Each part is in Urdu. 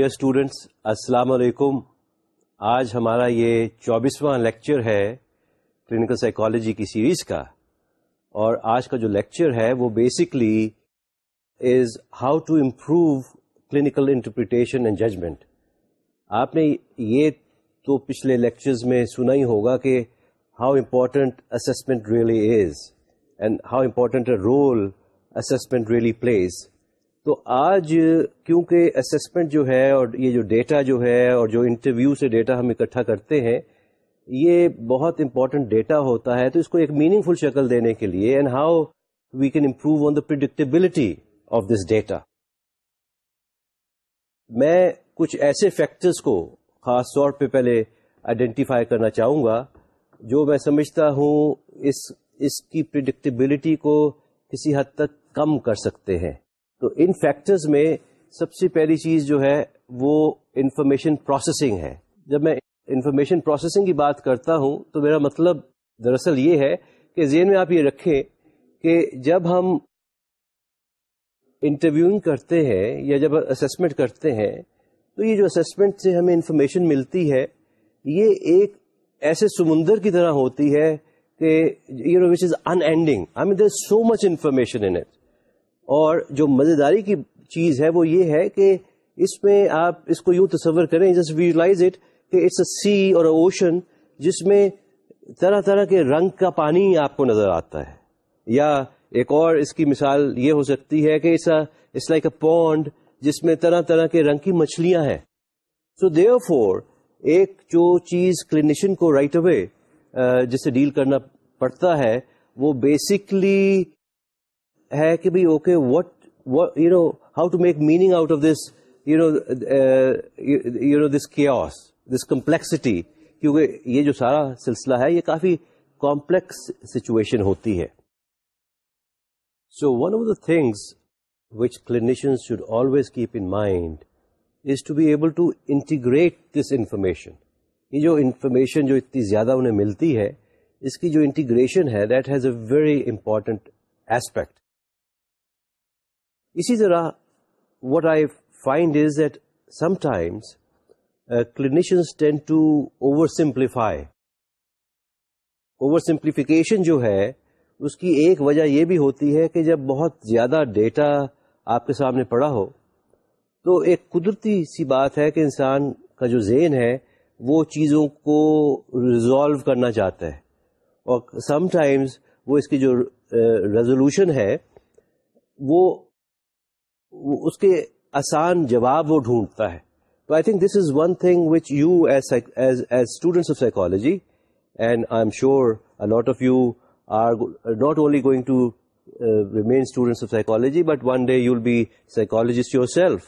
ڈیئر اسٹوڈینٹس السلام علیکم آج ہمارا یہ چوبیسواں لیکچر ہے کلینکل سائیکالوجی کی سیریز کا اور آج کا جو لیکچر ہے وہ basically is how to improve clinical interpretation and judgement آپ نے یہ تو پچھلے لیکچرز میں سنا ہی ہوگا کہ how important assessment really is and how important a role assessment really please تو آج کیونکہ اسسمنٹ جو ہے اور یہ جو ڈیٹا جو ہے اور جو انٹرویو سے ڈیٹا ہم اکٹھا کرتے ہیں، یہ بہت امپورٹنٹ ڈیٹا ہوتا ہے تو اس کو ایک میننگ فل شکل دینے کے لیے and how we can improve on the predictability of this data میں کچھ ایسے فیکٹرز کو خاص طور پہ پہلے آئیڈینٹیفائی کرنا چاہوں گا جو میں سمجھتا ہوں اس اس کی پرڈکٹیبلٹی کو کسی حد تک کم کر سکتے ہیں۔ تو ان فیکٹرز میں سب سے پہلی چیز جو ہے وہ انفارمیشن پروسیسنگ ہے۔ جب میں انفارمیشن پروسیسنگ کی بات کرتا ہوں تو میرا مطلب دراصل یہ ہے کہ ذہن میں آپ یہ رکھیں کہ جب ہم انٹرویوئنگ کرتے ہیں یا جب اسسمنٹ کرتے ہیں تو یہ جو اسسمنٹ سے ہمیں انفارمیشن ملتی ہے، یہ ایک ایسے سمندر کی طرح ہوتی ہے کہ you know which is unending I mean there so much information in it اور جو مزیداری کی چیز ہے وہ یہ ہے کہ اس میں آپ اس کو یوں تصور کریں جسٹ ویژلائز اٹ کہ اٹس اے سی اور اوشن جس میں طرح طرح کے رنگ کا پانی آپ کو نظر آتا ہے۔ یا ایک اور اس کی مثال یہ ہو سکتی ہے کہ اٹس لائک اے پونڈ جس میں طرح طرح کے رنگ کی مچھلیاں ہیں۔ سو دیو فور ایک جو چیز کلینیشن کو رائٹ اوے جس سے ڈیل کرنا پڑتا ہے، وہ بیسکلی ہے کہ بھائی okay what you know how to make meaning out of this you know you know this chaos this complexity کیونکہ یہ جو سارا سلسلہ ہے، یہ کافی کمپلیکس سچویشن ہوتی ہے۔ So one of the things which clinician should always keep in mind is to be able to integrate this information یہ جو انفارمیشن جو اتنی زیادہ انہیں ملتی ہے، اس کی جو انٹیگریشن ہے that has a very important aspect اسی طرح what I find is that sometimes clinicians tend to oversimplify oversimplification جو ہے، اس کی ایک وجہ یہ بھی ہوتی ہے کہ جب بہت زیادہ ڈیٹا آپ کے سامنے پڑا ہو، تو ایک قدرتی سی بات ہے کہ انسان کا جو ذہن ہے، وہ چیزوں کو ریزالو کرنا چاہتا ہے۔ اور سم ٹائمز وہ اس کی جو uh, ریزولوشن ہے، وہ اس کے آسان جواب وہ ڈھونڈتا ہے۔ تو I think this is one thing which you as as students of psychology and I am sure lot of you are not only going to remain students of psychology but one day you will be psychologist yourself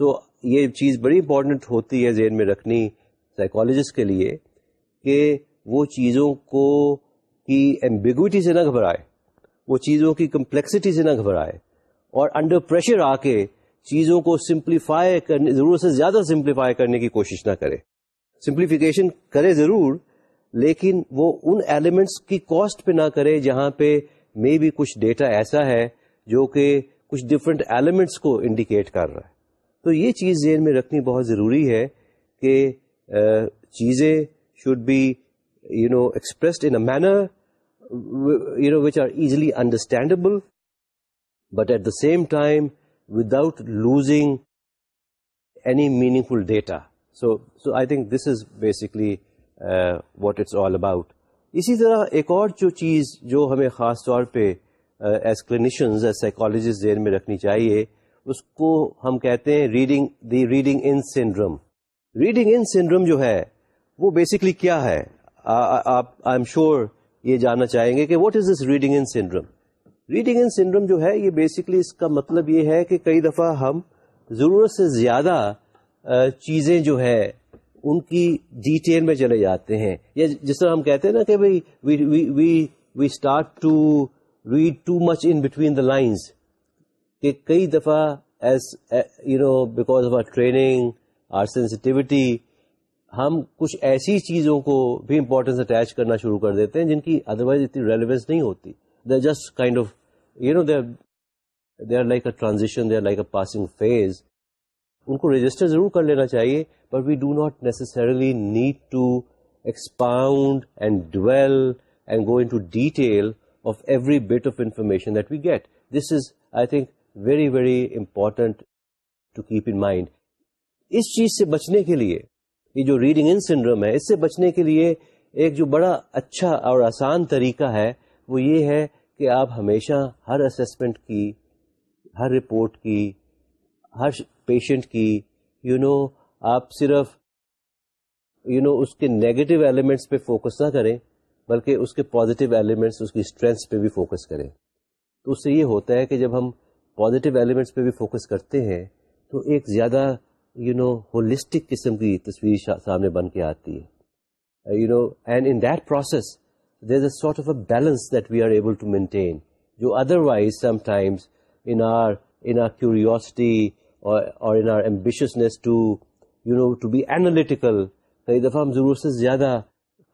so یہ چیز بڑی امپورٹنٹ ہوتی ہے ذہن میں رکھنی سائیکالوجسٹ کے لیے کہ وہ چیزوں کو کی ایمبیگوٹی سے نہ گھبرائے، وہ چیزوں کی کمپلیکسٹی سے نہ گھبرائے۔ اور انڈر پریشر آ کے چیزوں کو سمپلیفائی کرنے ضرورت سے زیادہ سمپلیفائی کرنے کی کوشش نہ کرے۔ سمپلیفیکیشن کرے ضرور، لیکن وہ ان ایلیمنٹس کی کاسٹ پہ نہ کرے جہاں پہ مے بھی کچھ ڈیٹا ایسا ہے جو کہ کچھ ڈفرینٹ ایلیمنٹس کو انڈیکیٹ کر رہا ہے۔ تو یہ چیز ذہن میں رکھنی بہت ضروری ہے کہ چیزیں should be you know expressed in a manner you know which are easily understandable but at the same time without losing any meaningful data. So, so I think this is basically uh, what it's all about. اسی طرح ایک اور جو چیز جو ہمیں خاص طور پہ ایز کلینیشنز ایز سائیکالوجسٹ ذہن میں رکھنی چاہیے اس کو ہم کہتے ہیں reading the reading in syndrome reading in syndrome جو ہے وہ بیسکلی کیا ہے آپ آئی ایم شیور یہ جاننا چاہیں گے کہ what is this reading in syndrome reading in syndrome جو ہے، یہ بیسکلی اس کا مطلب یہ ہے کہ کئی دفعہ ہم ضرورت سے زیادہ چیزیں جو ہے، ان کی ڈیٹیل میں چلے جاتے ہیں۔ یا جس طرح ہم کہتے ہیں نا کہ بھائی we start to read too much in between the lines کہ کئی دفعہ as you know because of our training our sensitivity ہم کچھ ایسی چیزوں کو بھی امپورٹینس اٹیچ کرنا شروع کر دیتے ہیں جن کی ادروائز اتنی ریلیونس نہیں ہوتی۔ They just kind of you know they they are like a transition they are like a passing phase ان کو رجسٹر ضرور کر لینا چاہیے but we do not necessarily need to expound and dwell and go into detail of every bit of information that we get this is I think very very important to keep in mind اس چیز سے بچنے کے لیے، یہ جو ریڈنگ ان سنڈروم ہے، اس سے بچنے کے لیے ایک جو بڑا اچھا اور آسان طریقہ ہے، وہ یہ ہے کہ آپ ہمیشہ ہر اسسمنٹ کی ہر رپورٹ کی ہر پیشنٹ کی یو you نو know, آپ صرف یو you نو know, اس کے نیگیٹو ایلیمنٹس پہ فوکس نہ کریں بلکہ اس کے پازیٹیو ایلیمنٹس اس کی اسٹرینتھس پہ بھی فوکس کریں۔ تو اس سے یہ ہوتا ہے کہ جب ہم پازیٹیو ایلیمنٹس پہ بھی فوکس کرتے ہیں تو ایک زیادہ یو نو ہولسٹک قسم کی تصویر سامنے بن کے آتی ہے۔ You know and in that process there is a sort of a balance that we are able to maintain جو otherwise sometimes in our in our curiosity اور in our ambitiousness to you know to be analytical کئی دفعہ ہم ضرورت سے زیادہ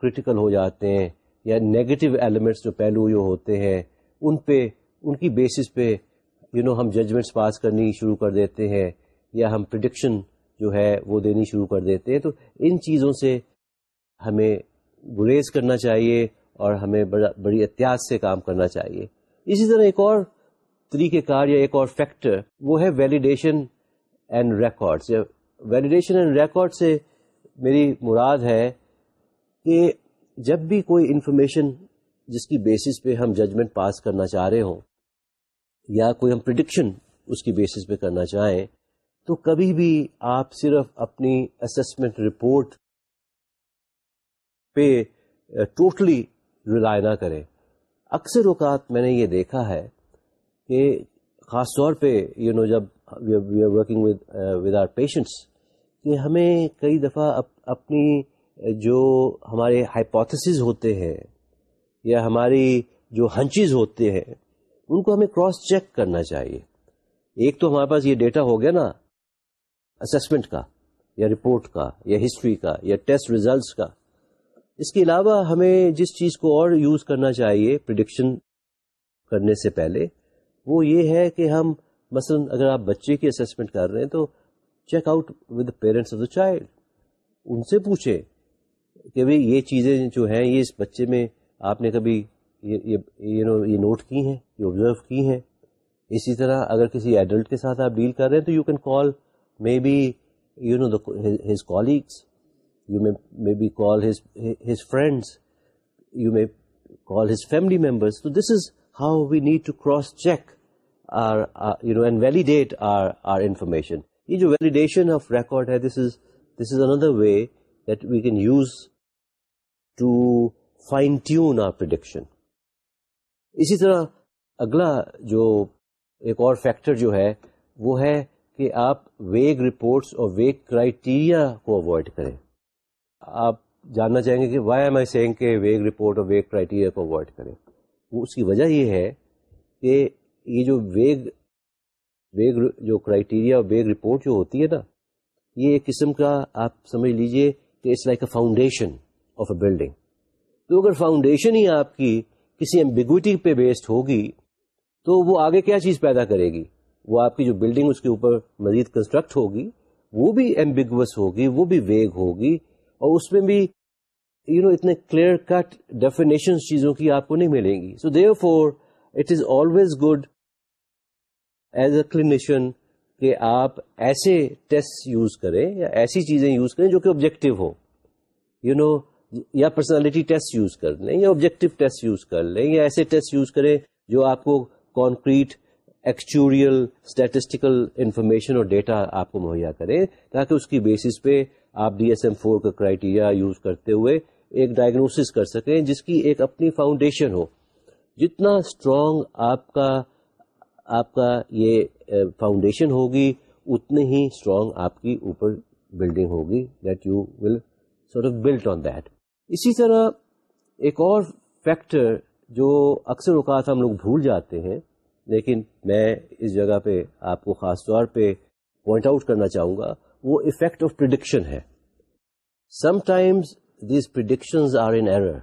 کریٹیکل ہو جاتے ہیں یا نیگیٹو ایلیمنٹس جو پہلو جو ہوتے ہیں، ان پہ، ان کی بیسس پہ یو نو ہم ججمنٹس پاس کرنی شروع کر دیتے ہیں یا ہم پرڈکشن جو ہے وہ دینی شروع کر دیتے ہیں۔ تو ان چیزوں سے ہمیں گریز کرنا چاہیے اور ہمیں بڑی احتیاط سے کام کرنا چاہیے۔ اسی طرح ایک اور طریقہ کار یا ایک اور فیکٹر وہ ہے validation and record validation and record سے میری مراد ہے کہ جب بھی کوئی انفارمیشن جس کی بیسس پہ ہم ججمنٹ پاس کرنا چاہ رہے ہوں یا کوئی ہم پرڈکشن اس کی بیسس پہ کرنا چاہیں تو کبھی بھی آپ صرف اپنی اسسمنٹ رپورٹ پہ uh, ٹوٹلی ریلائی نہ کریں۔ اکثر اوقات میں نے یہ دیکھا ہے کہ خاص طور پہ یو نو جب we are working with our patients کہ ہمیں کئی دفعہ اپنی، جو ہمارے ہائپوتھسز ہوتے ہیں یا ہماری جو ہنچیز ہوتے ہیں، ان کو ہمیں کراس چیک کرنا چاہیے۔ ایک تو ہمارے پاس یہ ڈیٹا ہو گیا نا اسسمنٹ کا یا رپورٹ کا یا ہسٹری کا یا ٹیسٹ ریزلٹس کا۔ اس کے علاوہ ہمیں جس چیز کو اور یوز کرنا چاہیے پرڈکشن کرنے سے پہلے، وہ یہ ہے کہ ہم مثلا اگر آپ بچے کی اسسمنٹ کر رہے ہیں تو check out with parents of the child ان سے پوچھیں کہ بھائی یہ چیزیں جو ہیں، یہ اس بچے میں آپ نے کبھی یہ نو، یہ نوٹ کی ہیں، یہ آبزرو کی ہیں۔ اسی طرح اگر کسی ایڈلٹ کے ساتھ آپ ڈیل کر رہے ہیں تو you can call maybe you know his colleagues you may maybe call his friends you may call his family members تو this is how we need to cross check our you know and validate our our information یہ جو ویلیڈیشن آف ریکارڈ ہے this is this is another way that we can use to fine tune our prediction اسی طرح اگلا جو ایک اور فیکٹر جو ہے وہ ہے کہ آپ ویگ رپورٹس اور ویگ کرائٹیریا کو اوائڈ کریں آپ جاننا چاہیں گے کہ وائی ایم آئی سینگ کہ ویگ رپورٹ اور ویگ کرائٹیریا کو اوائڈ کریں۔ اس کی وجہ یہ ہے کہ یہ جو ویگ ویگ جو کرائٹیریا اور ویگ رپورٹ جو ہوتی ہے نا، یہ ایک قسم کا آپ سمجھ لیجیے کہ it's like a foundation of a building تو اگر فاؤنڈیشن ہی آپ کی کسی ایمبیگوٹی پہ بیسڈ ہوگی، تو وہ آگے کیا چیز پیدا کرے گی؟ وہ آپ کی جو بلڈنگ اس کے اوپر مزید کنسٹرکٹ ہوگی، وہ بھی ایمبیگوس ہوگی، وہ بھی ویگ ہوگی۔ اور اس میں بھی یو نو اتنے کلیئر کٹ ڈیفینیشن چیزوں کی آپ کو نہیں ملیں گی. So therefore it is always good as a clinician کہ آپ ایسے ٹیسٹ یوز کریں یا ایسی چیزیں یوز کریں جو کہ آبجیکٹو ہو یو نو یا پرسنالٹی ٹیسٹ یوز کر لیں یا آبجیکٹو ٹیسٹ یوز کر لیں یا ایسے ٹیسٹ یوز کریں جو آپ کو کانکریٹ ایکچوریل اسٹیٹسٹیکل انفارمیشن اور ڈیٹا آپ کو مہیا کریں تاکہ اس کی بیسس پہ آپ ڈی ایس ایم فور کا کرائٹیریا یوز کرتے ہوئے ایک ڈائگنوسس کر سکیں جس کی ایک اپنی فاؤنڈیشن ہو۔ جتنا اسٹرانگ آپ کا آپ کا یہ فاؤنڈیشن ہوگی اتنے ہی اسٹرانگ آپ کی اوپر بلڈنگ ہوگی۔ That you will sort of build on that اسی طرح ایک اور فیکٹر جو اکثر اوقات ہم لوگ بھول جاتے ہیں، لیکن میں اس جگہ پہ آپ کو خاص طور پہ پوائنٹ آؤٹ کرنا چاہوں گا وہ افیکٹ آف پرڈکشن ہے۔ Sometimes these predictions are in error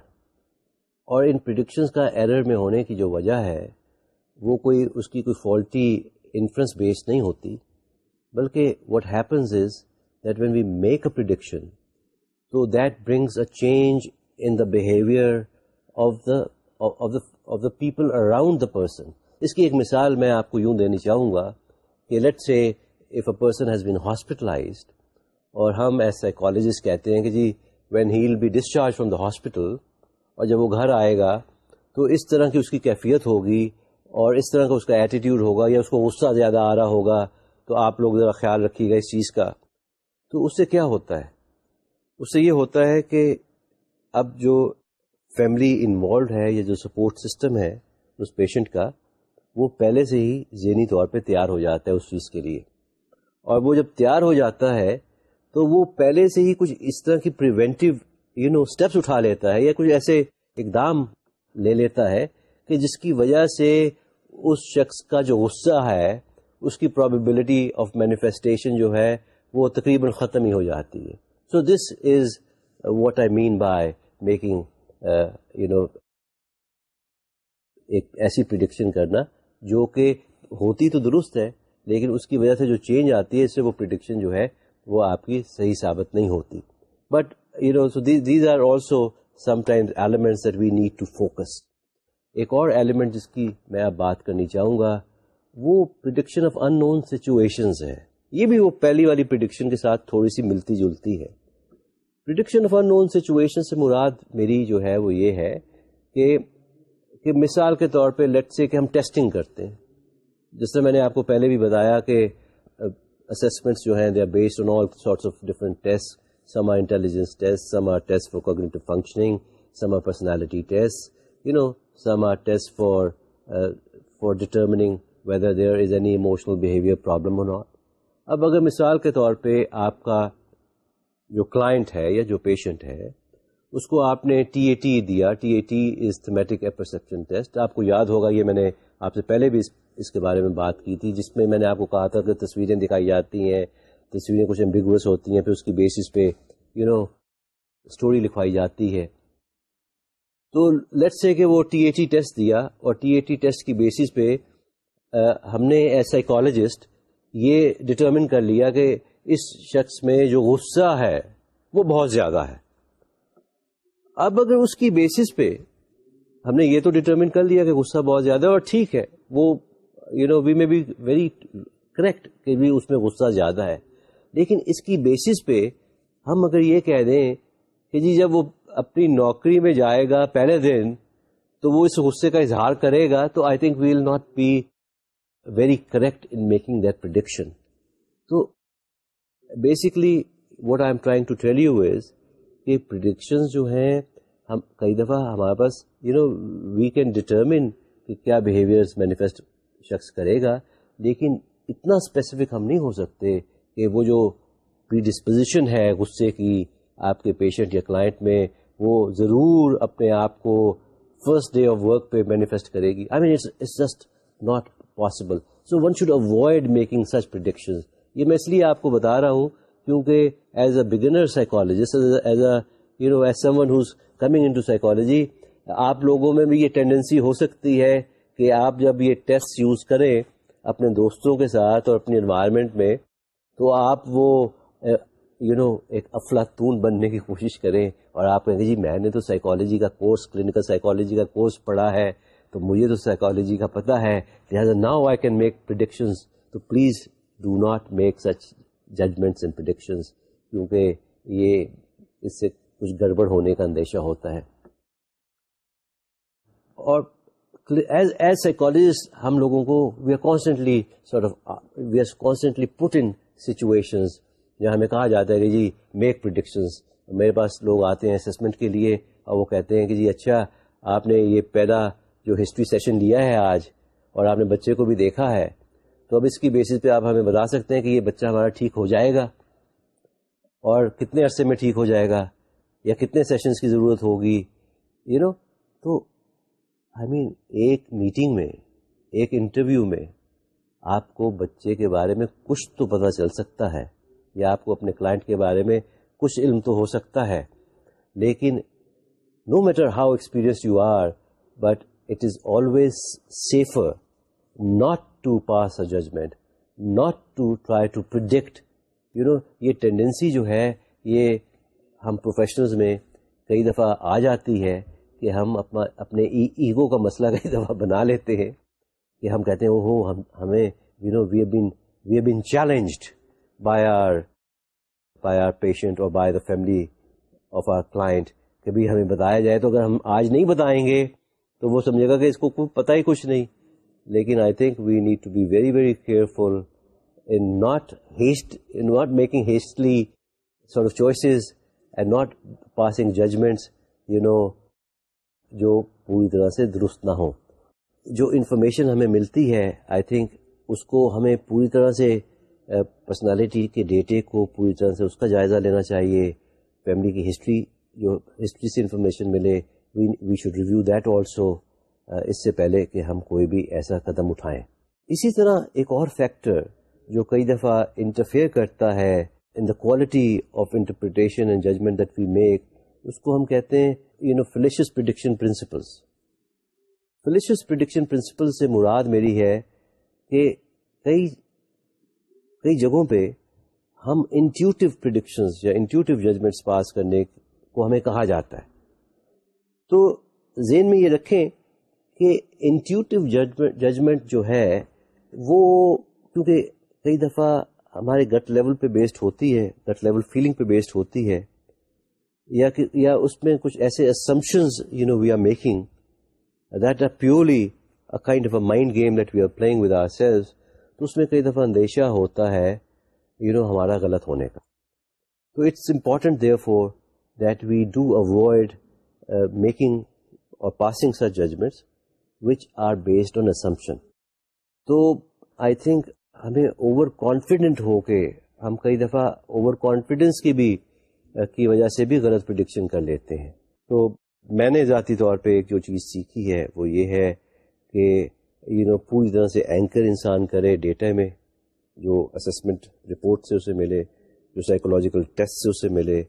اور ان پرڈکشنز کا ایرر میں ہونے کی جو وجہ ہے، وہ کوئی اس کی کوئی فالٹی انفرنس بیس نہیں ہوتی۔ بلکہ what happens is that when we make a prediction تو that brings a change in the behaviour of the of the people around the person اس کی ایک مثال میں آپ کو یوں دینی چاہوں گا کہ let say if a person has been hospitalised اور ہم ایز سائیکالوجسٹ کہتے ہیں کہ جی when he will be discharge from the hospital اور جب وہ گھر آئے گا، تو اس طرح کی اس کی کیفیت ہوگی اور اس طرح کا اس کا ایٹیٹیوڈ ہوگا یا اس کو غصہ زیادہ آ رہا ہوگا، تو آپ لوگ ذرا خیال رکھیے گا اس چیز کا۔ تو اس سے کیا ہوتا ہے؟ اس سے یہ ہوتا ہے کہ اب جو فیملی انوالوڈ ہے یا جو سپورٹ سسٹم ہے اس پیشنٹ کا، وہ پہلے سے ہی ذہنی طور پہ تیار ہو جاتا ہے اس چیز کے لیے۔ اور وہ جب تیار ہو جاتا ہے تو وہ پہلے سے ہی کچھ اس طرح کی پریونٹیو یو نو اسٹیپس اٹھا لیتا ہے یا کچھ ایسے اقدام لے لیتا ہے کہ جس کی وجہ سے اس شخص کا جو غصہ ہے، اس کی پرابیبلٹی آف مینیفیسٹیشن جو ہے، وہ تقریباً ختم ہی ہو جاتی ہے۔ So this is what I mean by making you know ایک ایسی پرڈکشن کرنا جو کہ ہوتی تو درست ہے لیکن اس کی وجہ سے جو چینج آتی ہے، اس سے وہ پرڈکشن جو ہے، وہ آپ کی صحیح ثابت نہیں ہوتی۔ But you know so these are also sometimes elements that we need to focus ایک اور ایلیمنٹ جس کی میں اب بات کرنی چاہوں گا، وہ prediction of unknown situations ہے۔ یہ بھی وہ پہلی والی پرڈکشن کے ساتھ تھوڑی سی ملتی جلتی ہے۔ Prediction of unknown situation سے مراد میری جو ہے وہ یہ ہے کہ کہ مثال کے طور پہ لیٹ سے کہ ہم ٹیسٹنگ کرتے ہیں۔ جس طرح میں نے آپ کو پہلے بھی بتایا کہ uh, اسسمنٹس جو ہیں they are based on all sorts of different test some are intelligence test some are test for cognitive functioning some are personality test you know some are test for for determining whether there is any emotional behaviour problem or not اب اگر مثال کے طور پہ آپ کا جو کلائنٹ ہے یا جو پیشنٹ ہے، اس کو آپ نے ٹی اے ٹی دیا. T A T is thematic perception test آپ کو یاد ہوگا، یہ میں نے آپ سے پہلے بھی اس کے بارے میں بات کی تھی، جس میں میں نے آپ کو کہا تھا کہ تصویریں دکھائی جاتی ہیں، تصویریں کچھ ایمبیگوس ہوتی ہیں، پھر اس کی بیسس پہ یو نو اسٹوری لکھوائی جاتی ہے۔ تو لیٹ سے کہ وہ ٹی اے ٹی ٹیسٹ دیا اور ٹی اے ٹی ٹیسٹ کی بیسس پہ ہم نے ایز سائیکالوجسٹ یہ ڈٹرمن کر لیا کہ اس شخص میں جو غصہ ہے، وہ بہت زیادہ ہے۔ اب اگر اس کی بیسس پہ ہم نے یہ تو ڈٹرمن کر لیا کہ غصہ بہت زیادہ ہے اور ٹھیک ہے، وہ یو نو وی میں بی ویری کریکٹ کہ بھی اس میں غصہ زیادہ ہے۔ لیکن اس کی بیسس پہ ہم اگر یہ کہہ دیں کہ جی جب وہ اپنی نوکری میں جائے گا پہلے دن تو وہ اس غصے کا اظہار کرے گا تو I think we'll not be very correct in making that prediction تو basically what I am trying to tell you is کہ پرڈکشن جو ہیں ہم کئی دفعہ ہمارے پاس you know we can determine کہ کیا بیہیویئر مینیفیسٹ شخص کرے گا، لیکن اتنا اسپیسیفک ہم نہیں ہو سکتے کہ وہ جو پری ڈسپوزیشن ہے غصے کی آپ کے پیشنٹ یا کلائنٹ میں، وہ ضرور اپنے آپ کو فرسٹ ڈے آف ورک پہ مینیفیسٹ کرے گی۔ I mean it's just not possible so one should avoid making such prediction یہ میں اس لیے آپ کو بتا رہا ہوں، کیونکہ as a beginner psychologist as a you know as someone who's coming into psychology آپ لوگوں میں بھی یہ ٹینڈنسی ہو سکتی ہے کہ آپ جب یہ ٹیسٹ یوز کریں اپنے دوستوں کے ساتھ اور اپنی انوائرمنٹ میں، تو آپ وہ یو نو ایک افلاطون بننے کی کوشش کریں۔ اور آپ کہیں جی میں نے تو سائیکالوجی کا کورس کلینکل سائیکالوجی کا کورس پڑھا ہے، تو مجھے تو سائیکالوجی کا پتہ ہے۔ لہٰذا now I can make predictions تو please do not make such judgements and predictions کیونکہ یہ اس سے کچھ گڑبڑ ہونے کا اندیشہ ہوتا ہے۔ اور ایز ایز سائیکالوجسٹ ہم لوگوں کو we are constantly sort of we are constantly put in situations جہاں ہمیں کہا جاتا ہے کہ جی میک پرڈکشنز میرے پاس لوگ آتے ہیں اسسمنٹ کے لیے اور وہ کہتے ہیں کہ جی اچھا آپ نے یہ پہلا جو ہسٹری سیشن لیا ہے آج اور آپ نے بچے کو بھی دیکھا ہے، تو اب اس کی بیسس پہ آپ ہمیں بتا سکتے ہیں کہ یہ بچہ ہمارا ٹھیک ہو جائے گا اور کتنے عرصے میں ٹھیک ہو جائے گا یا کتنے سیشنز کی ضرورت ہوگی یو نو تو آئی مین، ایک میٹنگ میں، ایک انٹرویو میں آپ کو بچے کے بارے میں کچھ تو پتہ چل سکتا ہے، یا آپ کو اپنے کلائنٹ کے بارے میں کچھ علم تو ہو سکتا ہے۔ لیکن no matter how experience you are but it is always safer not to pass a judgement not to try to predict you know یہ ٹینڈنسی جو ہے، یہ ہم پروفیشنلز میں کئی دفعہ آ جاتی ہے۔ کہ ہم اپنا اپنے ایگو کا مسئلہ کئی دفعہ بنا لیتے ہیں کہ ہم کہتے ہیں ہو ہم ہمیں you know we been we been challenged by our by our patient اور by the family of our client کبھی ہمیں بتایا جائے تو اگر ہم آج نہیں بتائیں گے تو وہ سمجھے گا کہ اس کو پتہ ہی کچھ نہیں۔ لیکن I think we need to be very very careful in not haste in not making hastily sort of choices and not passing judgements you know جو پوری طرح سے درست نہ ہوں۔ جو انفارمیشن ہمیں ملتی ہے آئی تھنک اس کو ہمیں پوری طرح سے پرسنالٹی کے ڈیٹے کو پوری طرح سے اس کا جائزہ لینا چاہیے۔ فیملی کی ہسٹری جو ہسٹری سے انفارمیشن ملے we should review that also اس سے پہلے کہ ہم کوئی بھی ایسا قدم اٹھائیں۔ اسی طرح ایک اور فیکٹر جو کئی دفعہ انٹرفیئر کرتا ہے in the quality of interpretation and judgement that we make اس کو ہم کہتے ہیں you know flashes prediction principles flashes prediction principle سے مراد میری ہے کہ کئی کئی جگہوں پہ ہم انٹیوٹیو پرڈکشنز یا انٹیوٹیو ججمنٹس پاس کرنے کو ہمیں کہا جاتا ہے. تو ذہن میں یہ رکھیں کہ انٹیوٹیو ججمنٹ جو ہے وہ کیونکہ کئی دفعہ ہمارے گٹ لیول پہ بیسڈ ہوتی ہے گٹ لیول فیلنگ پہ بیسڈ ہوتی ہے یا یا اس میں کچھ ایسے assumptions you know we are making that are purely kind of a mind game that we are playing with ourselves تو اس میں کئی دفعہ اندیشہ ہوتا ہے یو نو ہمارا غلط ہونے کا۔ تو it's important therefore that we do avoid making or passing sir judgments which are based on assumption تو آئی تھنک ہمیں اوور کانفیڈنٹ ہو کے ہم کئی دفعہ اوور کانفیڈینس کی بھی کی وجہ سے بھی غلط پرڈکشن کر لیتے ہیں۔ تو میں نے ذاتی طور پہ ایک جو چیز سیکھی ہے وہ یہ ہے کہ یو نو پوری طرح سے اینکر انسان کرے ڈیٹا میں، جو اسسمنٹ رپورٹ سے اسے ملے، جو سائیکولوجیکل ٹیسٹ سے اسے ملے،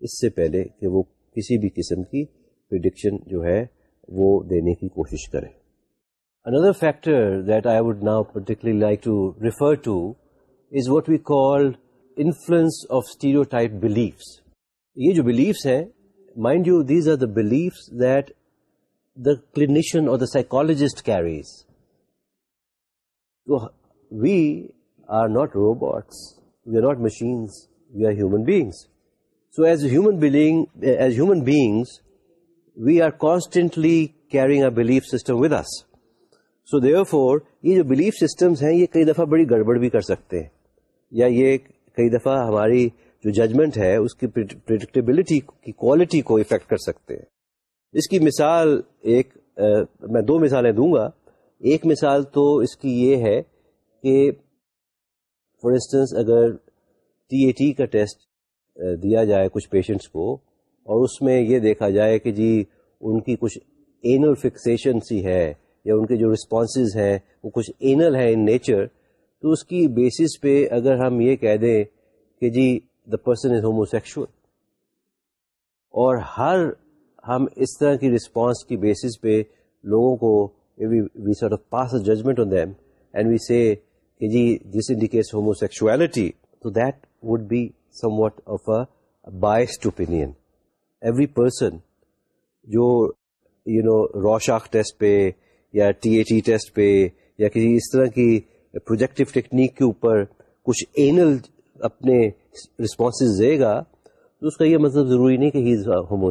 اس سے پہلے کہ وہ کسی بھی قسم کی پرڈکشن جو ہے وہ دینے کی کوشش کرے۔ Another factor that I would now particularly like to refer to is what we call influence of stereotype beliefs یہ جو بلیفس ہیں mind you these are the beliefs that the clinician or the psychologist carries تو we are not robots we are not machines we are human beings so as human as human beings we are constantly carrying a belief system with us so therefore یہ جو بلیف سسٹمس ہیں، یہ کئی دفعہ بڑی گڑبڑ بھی کر سکتے ہیں. یا یہ کئی دفعہ ہماری جو ججمنٹ ہے، اس کی پرڈکٹیبلٹی کی کوالٹی کو افیکٹ کر سکتے ہیں۔ اس کی مثال ایک میں دو مثالیں دوں گا۔ ایک مثال تو اس کی یہ ہے کہ فار انسٹنس اگر ٹی اے ٹی کا ٹیسٹ دیا جائے کچھ پیشنٹس کو، اور اس میں یہ دیکھا جائے کہ جی ان کی کچھ اینل فکسیشن سی ہے، یا ان کے جو رسپانسز ہیں، وہ کچھ اینل ہیں ان نیچر تو اس کی بیسس پہ اگر ہم یہ کہہ دیں کہ جی the person is homosexual اور ہر ہم اس طرح کی رسپانس کی بیسس پہ لوگوں کو we sort of pass judgment on them and we see کہ جی دس انڈیکیٹس ہومو سیکچویلٹی تو that would be somewhat of a biased opinion every person جو یو نو روشاک ٹیسٹ پہ یا ٹی اے ٹی ٹیسٹ پہ یا کسی اس طرح کی پروجیکٹو ٹیکنیک کے اوپر کچھ اینل اپنے رسپانسز دے گا، تو اس کا یہ مطلب ضروری نہیں کہ ہی از ہومو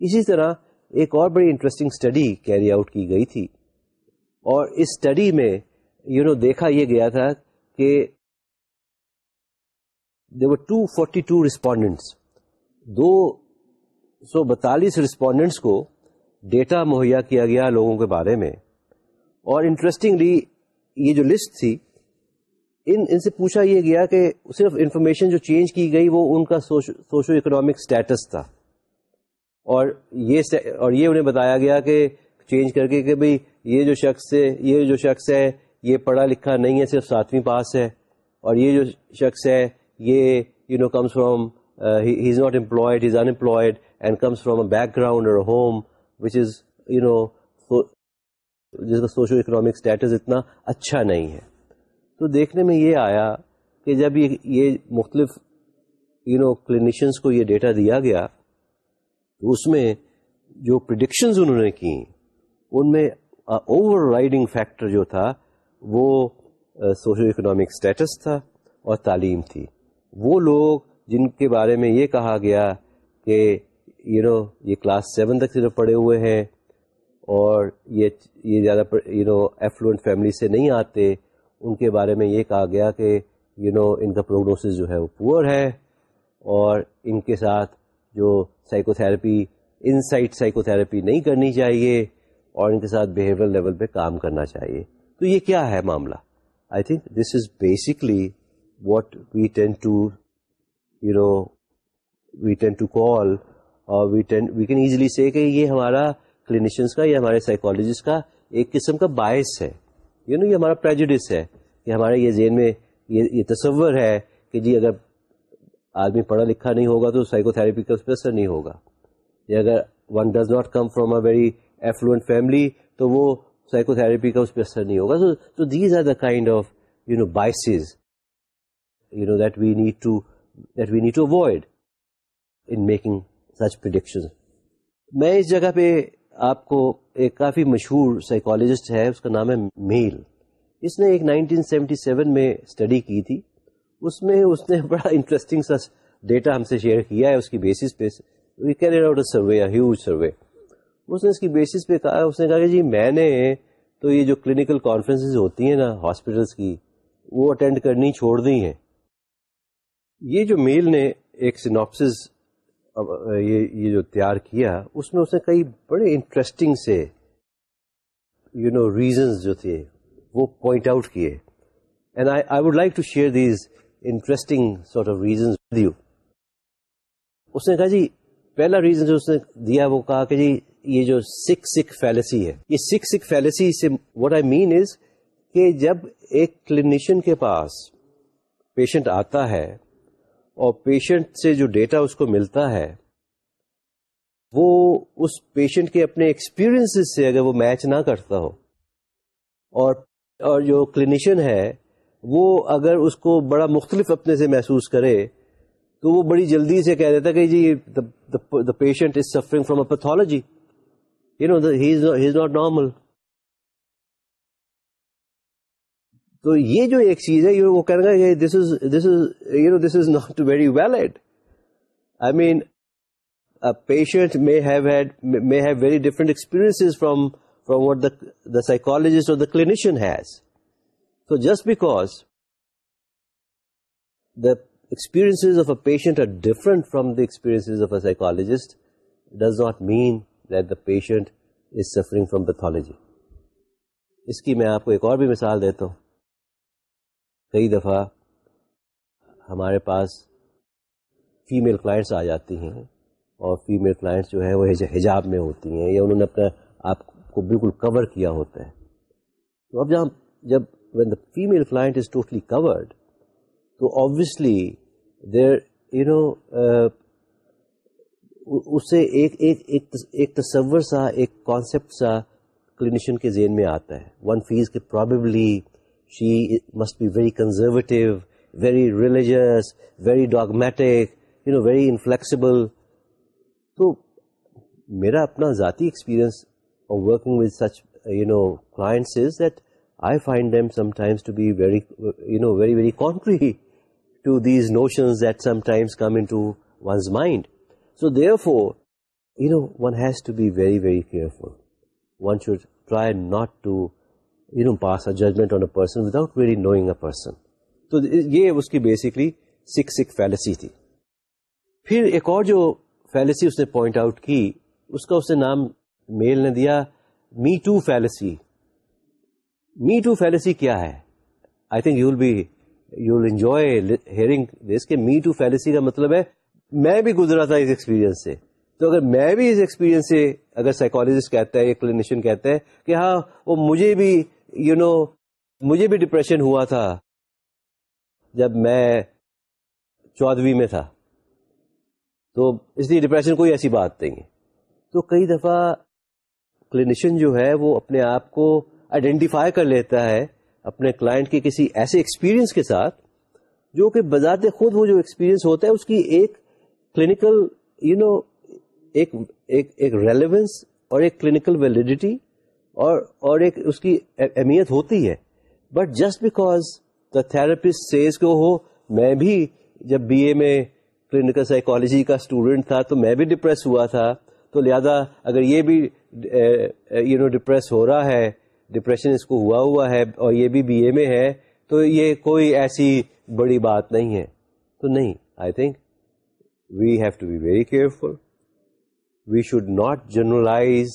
اسی طرح ایک اور بڑی انٹرسٹنگ اسٹڈی کیری آؤٹ کی گئی تھی۔ اور اس اسٹڈی میں یو نو دیکھا یہ گیا تھا کہ there two forty two respondents دو سو بتالیس رسپونڈنٹس کو ڈیٹا مہیا کیا گیا لوگوں کے بارے میں۔ اور انٹرسٹنگلی یہ جو لسٹ تھی ان ان سے پوچھا یہ گیا کہ صرف انفارمیشن جو چینج کی گئی وہ ان کا سوشو اکنامک اسٹیٹس تھا۔ اور یہ اور یہ انہیں بتایا گیا کہ چینج کر کے کہ بھئی یہ جو شخص ہے، یہ جو شخص ہے، یہ پڑھا لکھا نہیں ہے، صرف ساتویں پاس ہے۔ اور یہ جو شخص ہے، یہ you know comes from he is not employed he is unemployed and comes from a background or home which is you know جس کا سوشو اکنامک اسٹیٹس اتنا اچھا نہیں ہے۔ تو دیکھنے میں یہ آیا کہ جب یہ یہ مختلف یو نو کلینیشنس کو یہ ڈیٹا دیا گیا، تو اس میں جو پرڈکشنز انہوں نے کی ان میں اوور رائڈنگ فیکٹر جو تھا، وہ سوشو اکنامک اسٹیٹس تھا اور تعلیم تھی۔ وہ لوگ جن کے بارے میں یہ کہا گیا کہ یو نو یہ کلاس سیون تک صرف پڑھے ہوئے ہیں اور یہ یہ زیادہ یو نو ایفلوئنٹ فیملی سے نہیں آتے ان کے بارے میں یہ کہا گیا کہ یو نو ان کا پروگنوسس جو ہے وہ پور ہے اور ان کے ساتھ جو psychotherapy insight psychotherapy نہیں کرنی چاہیے اور ان کے ساتھ بیہیویئر لیول پہ کام کرنا چاہیے۔ تو یہ کیا ہے معاملہ؟ I think this is basically what we tend to you know we tend to call or we tend we can easily say کہ یہ ہمارا کلینیشنس کا یا ہمارے سائیکالوجسٹ کا ایک قسم کا باعث ہے۔ یو نو یہ ہمارا پریجوڈس ہے کہ ہمارے یہ ذہن میں یہ یہ تصور ہے کہ جی اگر آدمی پڑھا لکھا نہیں ہوگا تو سائیکو تھراپی کا اس پہ اثر نہیں ہوگا۔ یا اگر one does not come from a very affluent family تو وہ سائیکو تھراپی کا اس پہ اثر نہیں ہوگا۔ تو these are the kind of you know biases you know that we need to that we need to avoid in making such prediction میں اس جگہ پہ آپ کو ایک کافی مشہور سائیکالوجسٹ ہے، اس کا نام ہے میل۔ اس نے ایک 1977 میں اسٹڈی کی تھی۔ اس میں اس نے بڑا انٹرسٹنگ سا ڈیٹا ہم سے شیئر کیا ہے، اس کی بیسس پہ۔ We carried out a survey huge survey اس نے اس کی بیسس پہ کہا، اس نے کہا کہ جی میں نے تو یہ جو کلینکل کانفرنسز ہوتی ہیں نا ہاسپٹلس کی، وہ اٹینڈ کرنی چھوڑ دی ہیں۔ یہ جو میل نے ایک سینوپسز یہ یہ جو تیار کیا، اس میں اس نے کئی بڑے انٹرسٹنگ سے یو نو ریزنز جو تھے، وہ پوائنٹ آؤٹ کیے۔ And I I would like to share these interesting sort of reasons with you اس نے کہا جی پہلا ریزن جو اس نے دیا، وہ کہا کہ جی یہ جو سکھ سکھ فیلسی ہے، یہ سکھ سکھ فیلسی سے وٹ آئی مین از کہ جب ایک کلینیشین کے پاس پیشنٹ آتا ہے اور پیشنٹ سے جو ڈیٹا اس کو ملتا ہے، وہ اس پیشنٹ کے اپنے ایکسپیرئنس سے اگر وہ میچ نہ کرتا ہو۔ اور اور جو کلینیشین ہے، وہ اگر اس کو بڑا مختلف اپنے سے محسوس کرے، تو وہ بڑی جلدی سے کہہ دیتا کہ جی the patient is suffering from a pathology you know he is not normal تو یہ جو ایک چیز ہے وہ کہنا کہ this is this is you know this is not very valid I mean patient may have had may have very different experience from from what the psychologist or the clinician has so just because the experience of a patient are different from the experience of a psychologist does not mean that the patient is suffering from pathology اس کی میں آپ کو ایک اور بھی مثال دیتا ہوں۔ کئی دفعہ ہمارے پاس فیمیل کلائنٹس آ جاتی ہیں اور فیمیل کلائنٹس جو ہے وہ حجاب میں ہوتی ہیں یا انہوں نے اپنا آپ کو بالکل کور کیا ہوتا ہے۔ تو اب جہاں جب when the female client is totally covered تو آبویسلی دیر یو نو اس سے ایک ایک ایک تصور سا، ایک کانسیپٹ سا کلینیشین کے ذہن میں آتا ہے۔ ون فیز کے probably she must be very conservative, very religious, very dogmatic, you know, very inflexible. تو میرا اپنا ذاتی experience working with such you know clients is that I find them sometimes to be very you know very very contrary to these notions that sometimes come into one's mind so therefore you know one has to be very very careful one should try not to you know pass a judgment on a person without very knowing a person تو یہ اس کی بیسکلی سکھ سکھ فیلسی تھی۔ پھر ایک اور جو فیلسی اس نے پوائنٹ آؤٹ کی، اس کا اس نے نام میل نے دیا me too fallacy me to fallacy کیا ہے؟ I think you will be you will enjoy hearing this کہ می ٹو فیلسی کا مطلب ہے، میں بھی گزرا تھا اس ایکسپیرئنس سے۔ تو اگر میں بھی اس ایکسپیرئنس سے، اگر سائیکولوجسٹ کہتا ہے، یا کلینیشین کہتا ہے کہ ہاں وہ مجھے بھی یو you نو know, مجھے بھی ڈپریشن ہوا تھا جب میں چودہویں میں تھا۔ تو اس لیے ڈپریشن کوئی ایسی بات نہیں ہے۔ تو کئی دفعہ کلینیشین جو ہے وہ اپنے آپ کو آئیڈینٹیفائی کر لیتا ہے اپنے کلائنٹ کے کسی ایسے ایکسپیرئنس کے ساتھ جو کہ بذات خود وہ جو ایکسپیرئنس ہوتا ہے اس کی ایک کلینکل یو نو ایک ریلیونس اور ایک کلینکل ویلڈیٹی اور اور ایک اس کی اہمیت ہوتی ہے۔ But just because the therapist says کو ہو میں بھی جب بی اے میں کلینکل سائیکالوجی کا اسٹوڈینٹ تھا تو میں بھی ڈپریس ہوا تھا۔ تو لہذا اگر یہ بھی یو نو ڈپریس ہو رہا ہے ڈپریشن اس کو ہوا ہوا ہے اور یہ بھی بی اے میں ہے، تو یہ کوئی ایسی بڑی بات نہیں ہے۔ تو نہیں I think we have to be very careful we should not generalize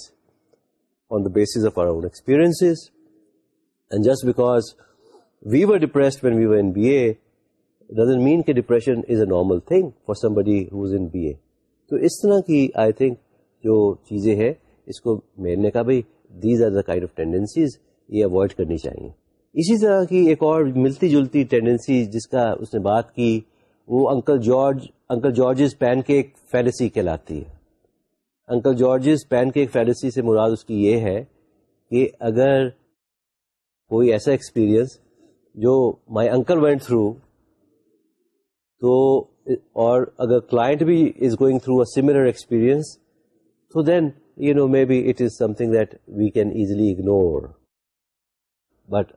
on the base of our own experience and just because we were depressed when we were in B A doesn't mean کہ depression is a normal thing for somebody who's in B A تو اس طرح کی آئی تھنک جو چیزیں ہیں اس کو میرنے کا بھائی these are the kind of tendencies یہ اوائڈ کرنی چاہیے اسی طرح کی ایک اور ملتی جلتی ٹینڈنسی جس کا اس نے بات کی وہ uncle George uncle George's pancake fallacy کہلاتی ہے uncle George's pancake fallacy سے مراد اس کی یہ ہے کہ اگر کوئی ایسا ایکسپیرئنس جو مائی انکل وینٹ تھرو تو اور اگر کلائنٹ بھی is going through a similar experience تو then you know maybe it is something that we can easily ignore but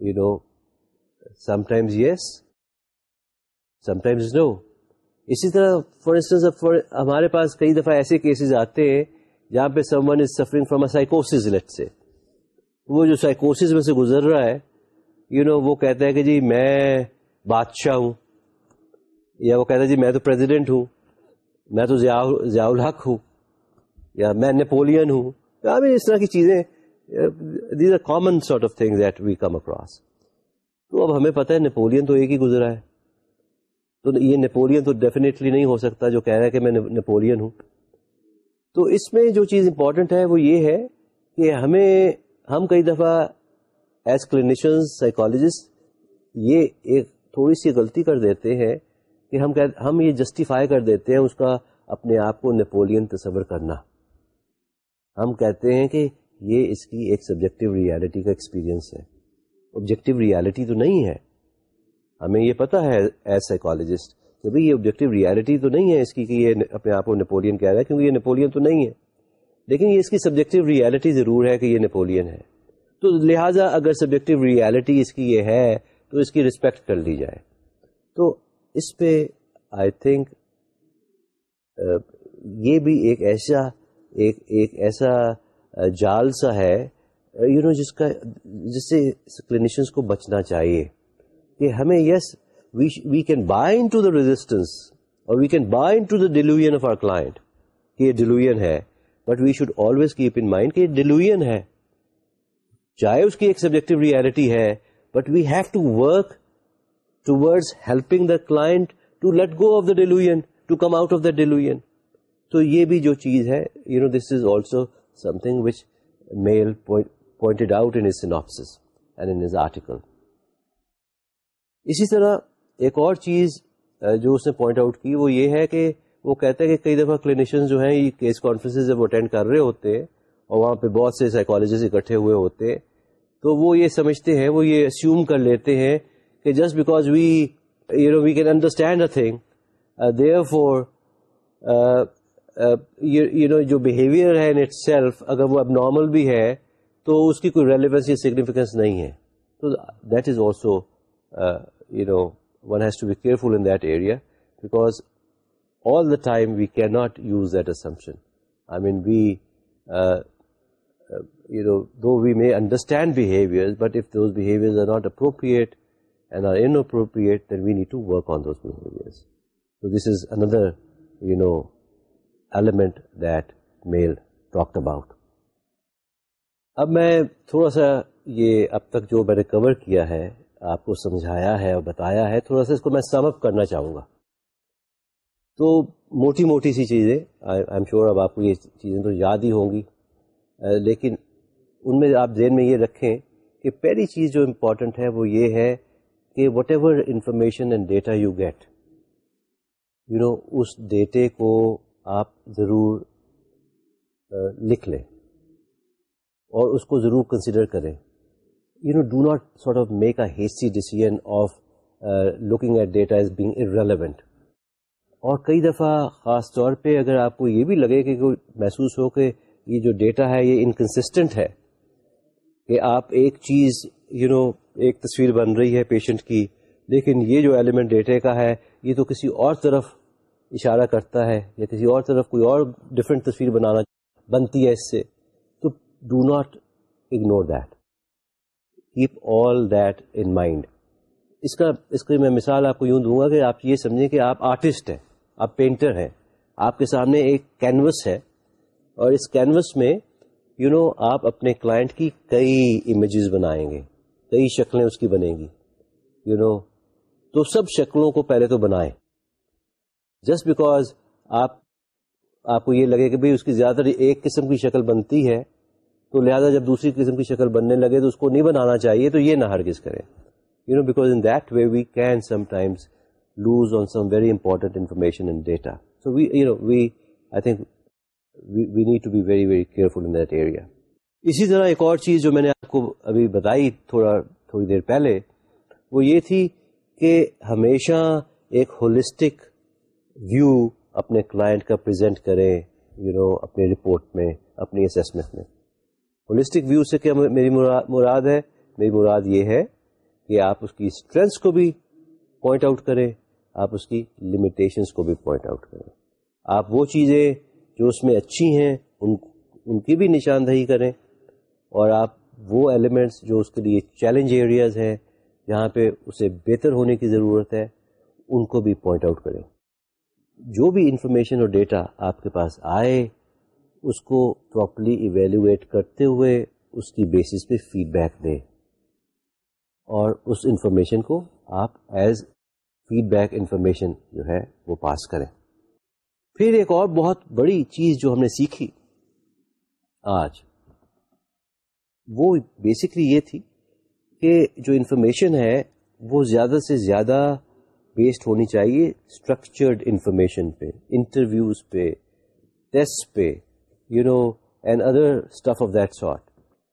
you know sometimes yes sometimes no اسی طرح فار انسٹنس ہمارے پاس کئی دفعہ ایسے کیسز آتے ہیں جہاں پہ someone is suffering from a سائیکوسز late سے وہ جو سائیکوسز میں سے گزر رہا ہے یو you نو know, وہ کہتا ہے کہ جی میں بادشاہ ہوں. یا وہ کہتا ہے جی میں تو پریزیڈنٹ ہوں. میں تو ضیاء الحق ہوں. یا میں نیپولین ہوں. یا اس طرح کی چیزیں these are common sort of thing that we come across تو اب ہمیں پتہ ہے نیپولین تو ایک ہی گزرا ہے. تو یہ نیپولین تو ڈیفینیٹلی نہیں ہو سکتا جو کہہ رہا ہے کہ میں نیپولین ہوں۔ تو اس میں جو چیز امپورٹنٹ ہے وہ یہ ہے کہ ہمیں ہم کئی دفعہ ایز کلینیشن سائیکالوجسٹ یہ ایک تھوڑی سی غلطی کر دیتے ہیں کہ ہم ہم یہ جسٹیفائی کر دیتے ہیں اس کا اپنے آپ کو نیپولین تصور کرنا۔ ہم کہتے ہیں کہ یہ اس کی ایک سبجیکٹو ریالٹی کا ایکسپیرئنس ہے۔ آبجیکٹو ریالٹی تو نہیں ہے۔ ہمیں یہ پتا ہے ایز سائیکالوجسٹ کہ بھائی یہ آبجیکٹو ریالٹی تو نہیں ہے اس کی کہ یہ اپنے آپ کو نیپولین کہہ رہا ہے کیونکہ یہ نیپولین تو نہیں ہے۔ لیکن یہ اس کی سبجیکٹو ریالٹی ضرور ہے کہ یہ نیپولین ہے۔ تو لہٰذا اگر سبجیکٹو ریالٹی اس کی یہ ہے تو اس کی رسپیکٹ کر لی جائے۔ تو اس پہ آئی تھنک یہ بھی ایک ایسا، ایک ایک ایسا جال سا ہے یو نو جس کا، جس سے کلینیشنس کو بچنا چاہیے۔ کہ ہمیں yes we can buy into the resistance or we can buy into the delusion of our client کہ یہ ڈیلوژن ہے but we should always keep in mind کہ یہ ڈیلوژن ہے چاہے اس کی ایک سبجیکٹو ریالٹی ہے but we have to work toward helping the client to let go of the delusion to come out of the delusion تو یہ بھی جو چیز ہے you know this is also something which Meehl pointed out and in article اسی طرح ایک اور چیز جو اس نے پوائنٹ آؤٹ کی، وہ یہ ہے کہ وہ کہتا ہے کہ کئی دفعہ کلینیشین جو ہیں، یہ کیس کانفرنس جب اٹینڈ کر رہے ہوتے ہیں اور وہاں پہ بہت سے سائیکالوجسٹ اکٹھے ہوئے ہوتے ہیں، تو وہ یہ سمجھتے ہیں، وہ یہ اسیوم کر لیتے ہیں کہ just because we you know we can understand a thing therefore you know جو بہیویئر ہے ان اٹ سیلف اگر وہ اب نارمل بھی ہے، تو اس کی کوئی ریلیونس یا سگنیفیکینس نہیں ہے۔ تو that is also you know one has to be careful in that area because all the time we can not use that assumption I mean we you know though we may understand behaviour but if those behaviour are not appropriate and are inappropriate then we need to work on those behaviour So this is another you know, element that Mail talked about. اب میں تھوڑا سا یہ اب تک جو میں نے کور کیا ہے آپ کو سمجھایا ہے اور بتایا ہے، تھوڑا سا اس کو میں سم اپ کرنا چاہوں گا۔ تو موٹی موٹی سی چیزیں آئی ایم شیور اب آپ کو یہ چیزیں تو یاد ہی ہوں گی۔ لیکن ان میں آپ ذہن میں یہ رکھیں کہ پہلی چیز جو امپورٹنٹ ہے وہ یہ ہے کہ whatever information and data you get you know اس ڈیٹے کو آپ ضرور لکھ لیں اور اس کو ضرور کنسیڈر کریں۔ You know do not sort of make a hasty decision of looking at data as being irrelevant اور کئی دفعہ خاص طور پہ اگر آپ کو یہ بھی لگے کہ کوئی محسوس ہو کہ یہ جو ڈیٹا ہے یہ انکنسسٹنٹ ہے، کہ آپ ایک چیز یو نو ایک تصویر بن رہی ہے پیشنٹ کی، لیکن یہ جو ایلیمنٹ ڈیٹے کا ہے، یہ تو کسی اور طرف اشارہ کرتا ہے یا کسی اور طرف کوئی اور ڈفرینٹ تصویر بنانا بنتی ہے اس سے۔ تو do not ignore that keep all that in mind اس کا اس کی میں مثال آپ کو یوں دوں گا کہ آپ یہ سمجھیں کہ آپ آرٹسٹ ہیں، آپ پینٹر ہیں۔ آپ کے سامنے ایک کینوس ہے اور اس کینوس میں یو نو آپ اپنے کلائنٹ کی کئی امیجز بنائیں گے، کئی شکلیں اس کی بنیں گی یو نو تو سب شکلوں کو پہلے تو بنائیں۔ جسٹ بیکاز آپ آپ کو یہ لگے کہ بھائی اس کی زیادہ تر ایک قسم کی شکل بنتی ہے تو لہٰذا جب دوسری قسم کی شکل بننے لگے تو اس کو نہیں بنانا چاہیے، تو یہ نہ ہرگز کریں۔ You know because in that way we can sometimes lose on some very important information in data so we you know we I think we need to be very very careful in that area اسی طرح ایک اور چیز جو میں نے آپ کو ابھی بتائی تھوڑا، تھوڑی دیر پہلے، وہ یہ تھی کہ ہمیشہ ایک ہولسٹک ویو اپنے کلائنٹ کا پریزنٹ کریں یو نو اپنے رپورٹ میں، اپنی اسسمنٹ میں۔ ہولسٹک ویو سے کیا میری مراد ہے۔ میری مراد یہ ہے کہ آپ اس کی اسٹرینتھس کو بھی پوائنٹ آؤٹ کریں، آپ اس کی لمیٹیشنس کو بھی پوائنٹ آؤٹ کریں۔ آپ وہ چیزیں جو اس میں اچھی ہیں، ان ان کی بھی نشاندہی کریں اور آپ وہ ایلیمنٹس جو اس کے لیے چیلنج ایریاز ہیں، جہاں پہ اسے بہتر ہونے کی ضرورت ہے، ان کو بھی پوائنٹ آؤٹ کریں۔ جو بھی انفارمیشن اور ڈیٹا آپ کے پاس آئے اس کو پراپرلی ایویلویٹ کرتے ہوئے اس کی بیسس پہ فیڈ بیک دیں اور اس انفارمیشن کو آپ ایز فیڈ بیک انفارمیشن جو ہے وہ پاس کریں۔ پھر ایک اور بہت بڑی چیز جو ہم نے سیکھی آج، وہ بیسکلی یہ تھی کہ جو انفارمیشن ہے وہ زیادہ سے زیادہ بیسڈ ہونی چاہیے اسٹرکچرڈ انفارمیشن پہ انٹرویوز پہ ٹیسٹ پہ۔ You know and other stuff of that sort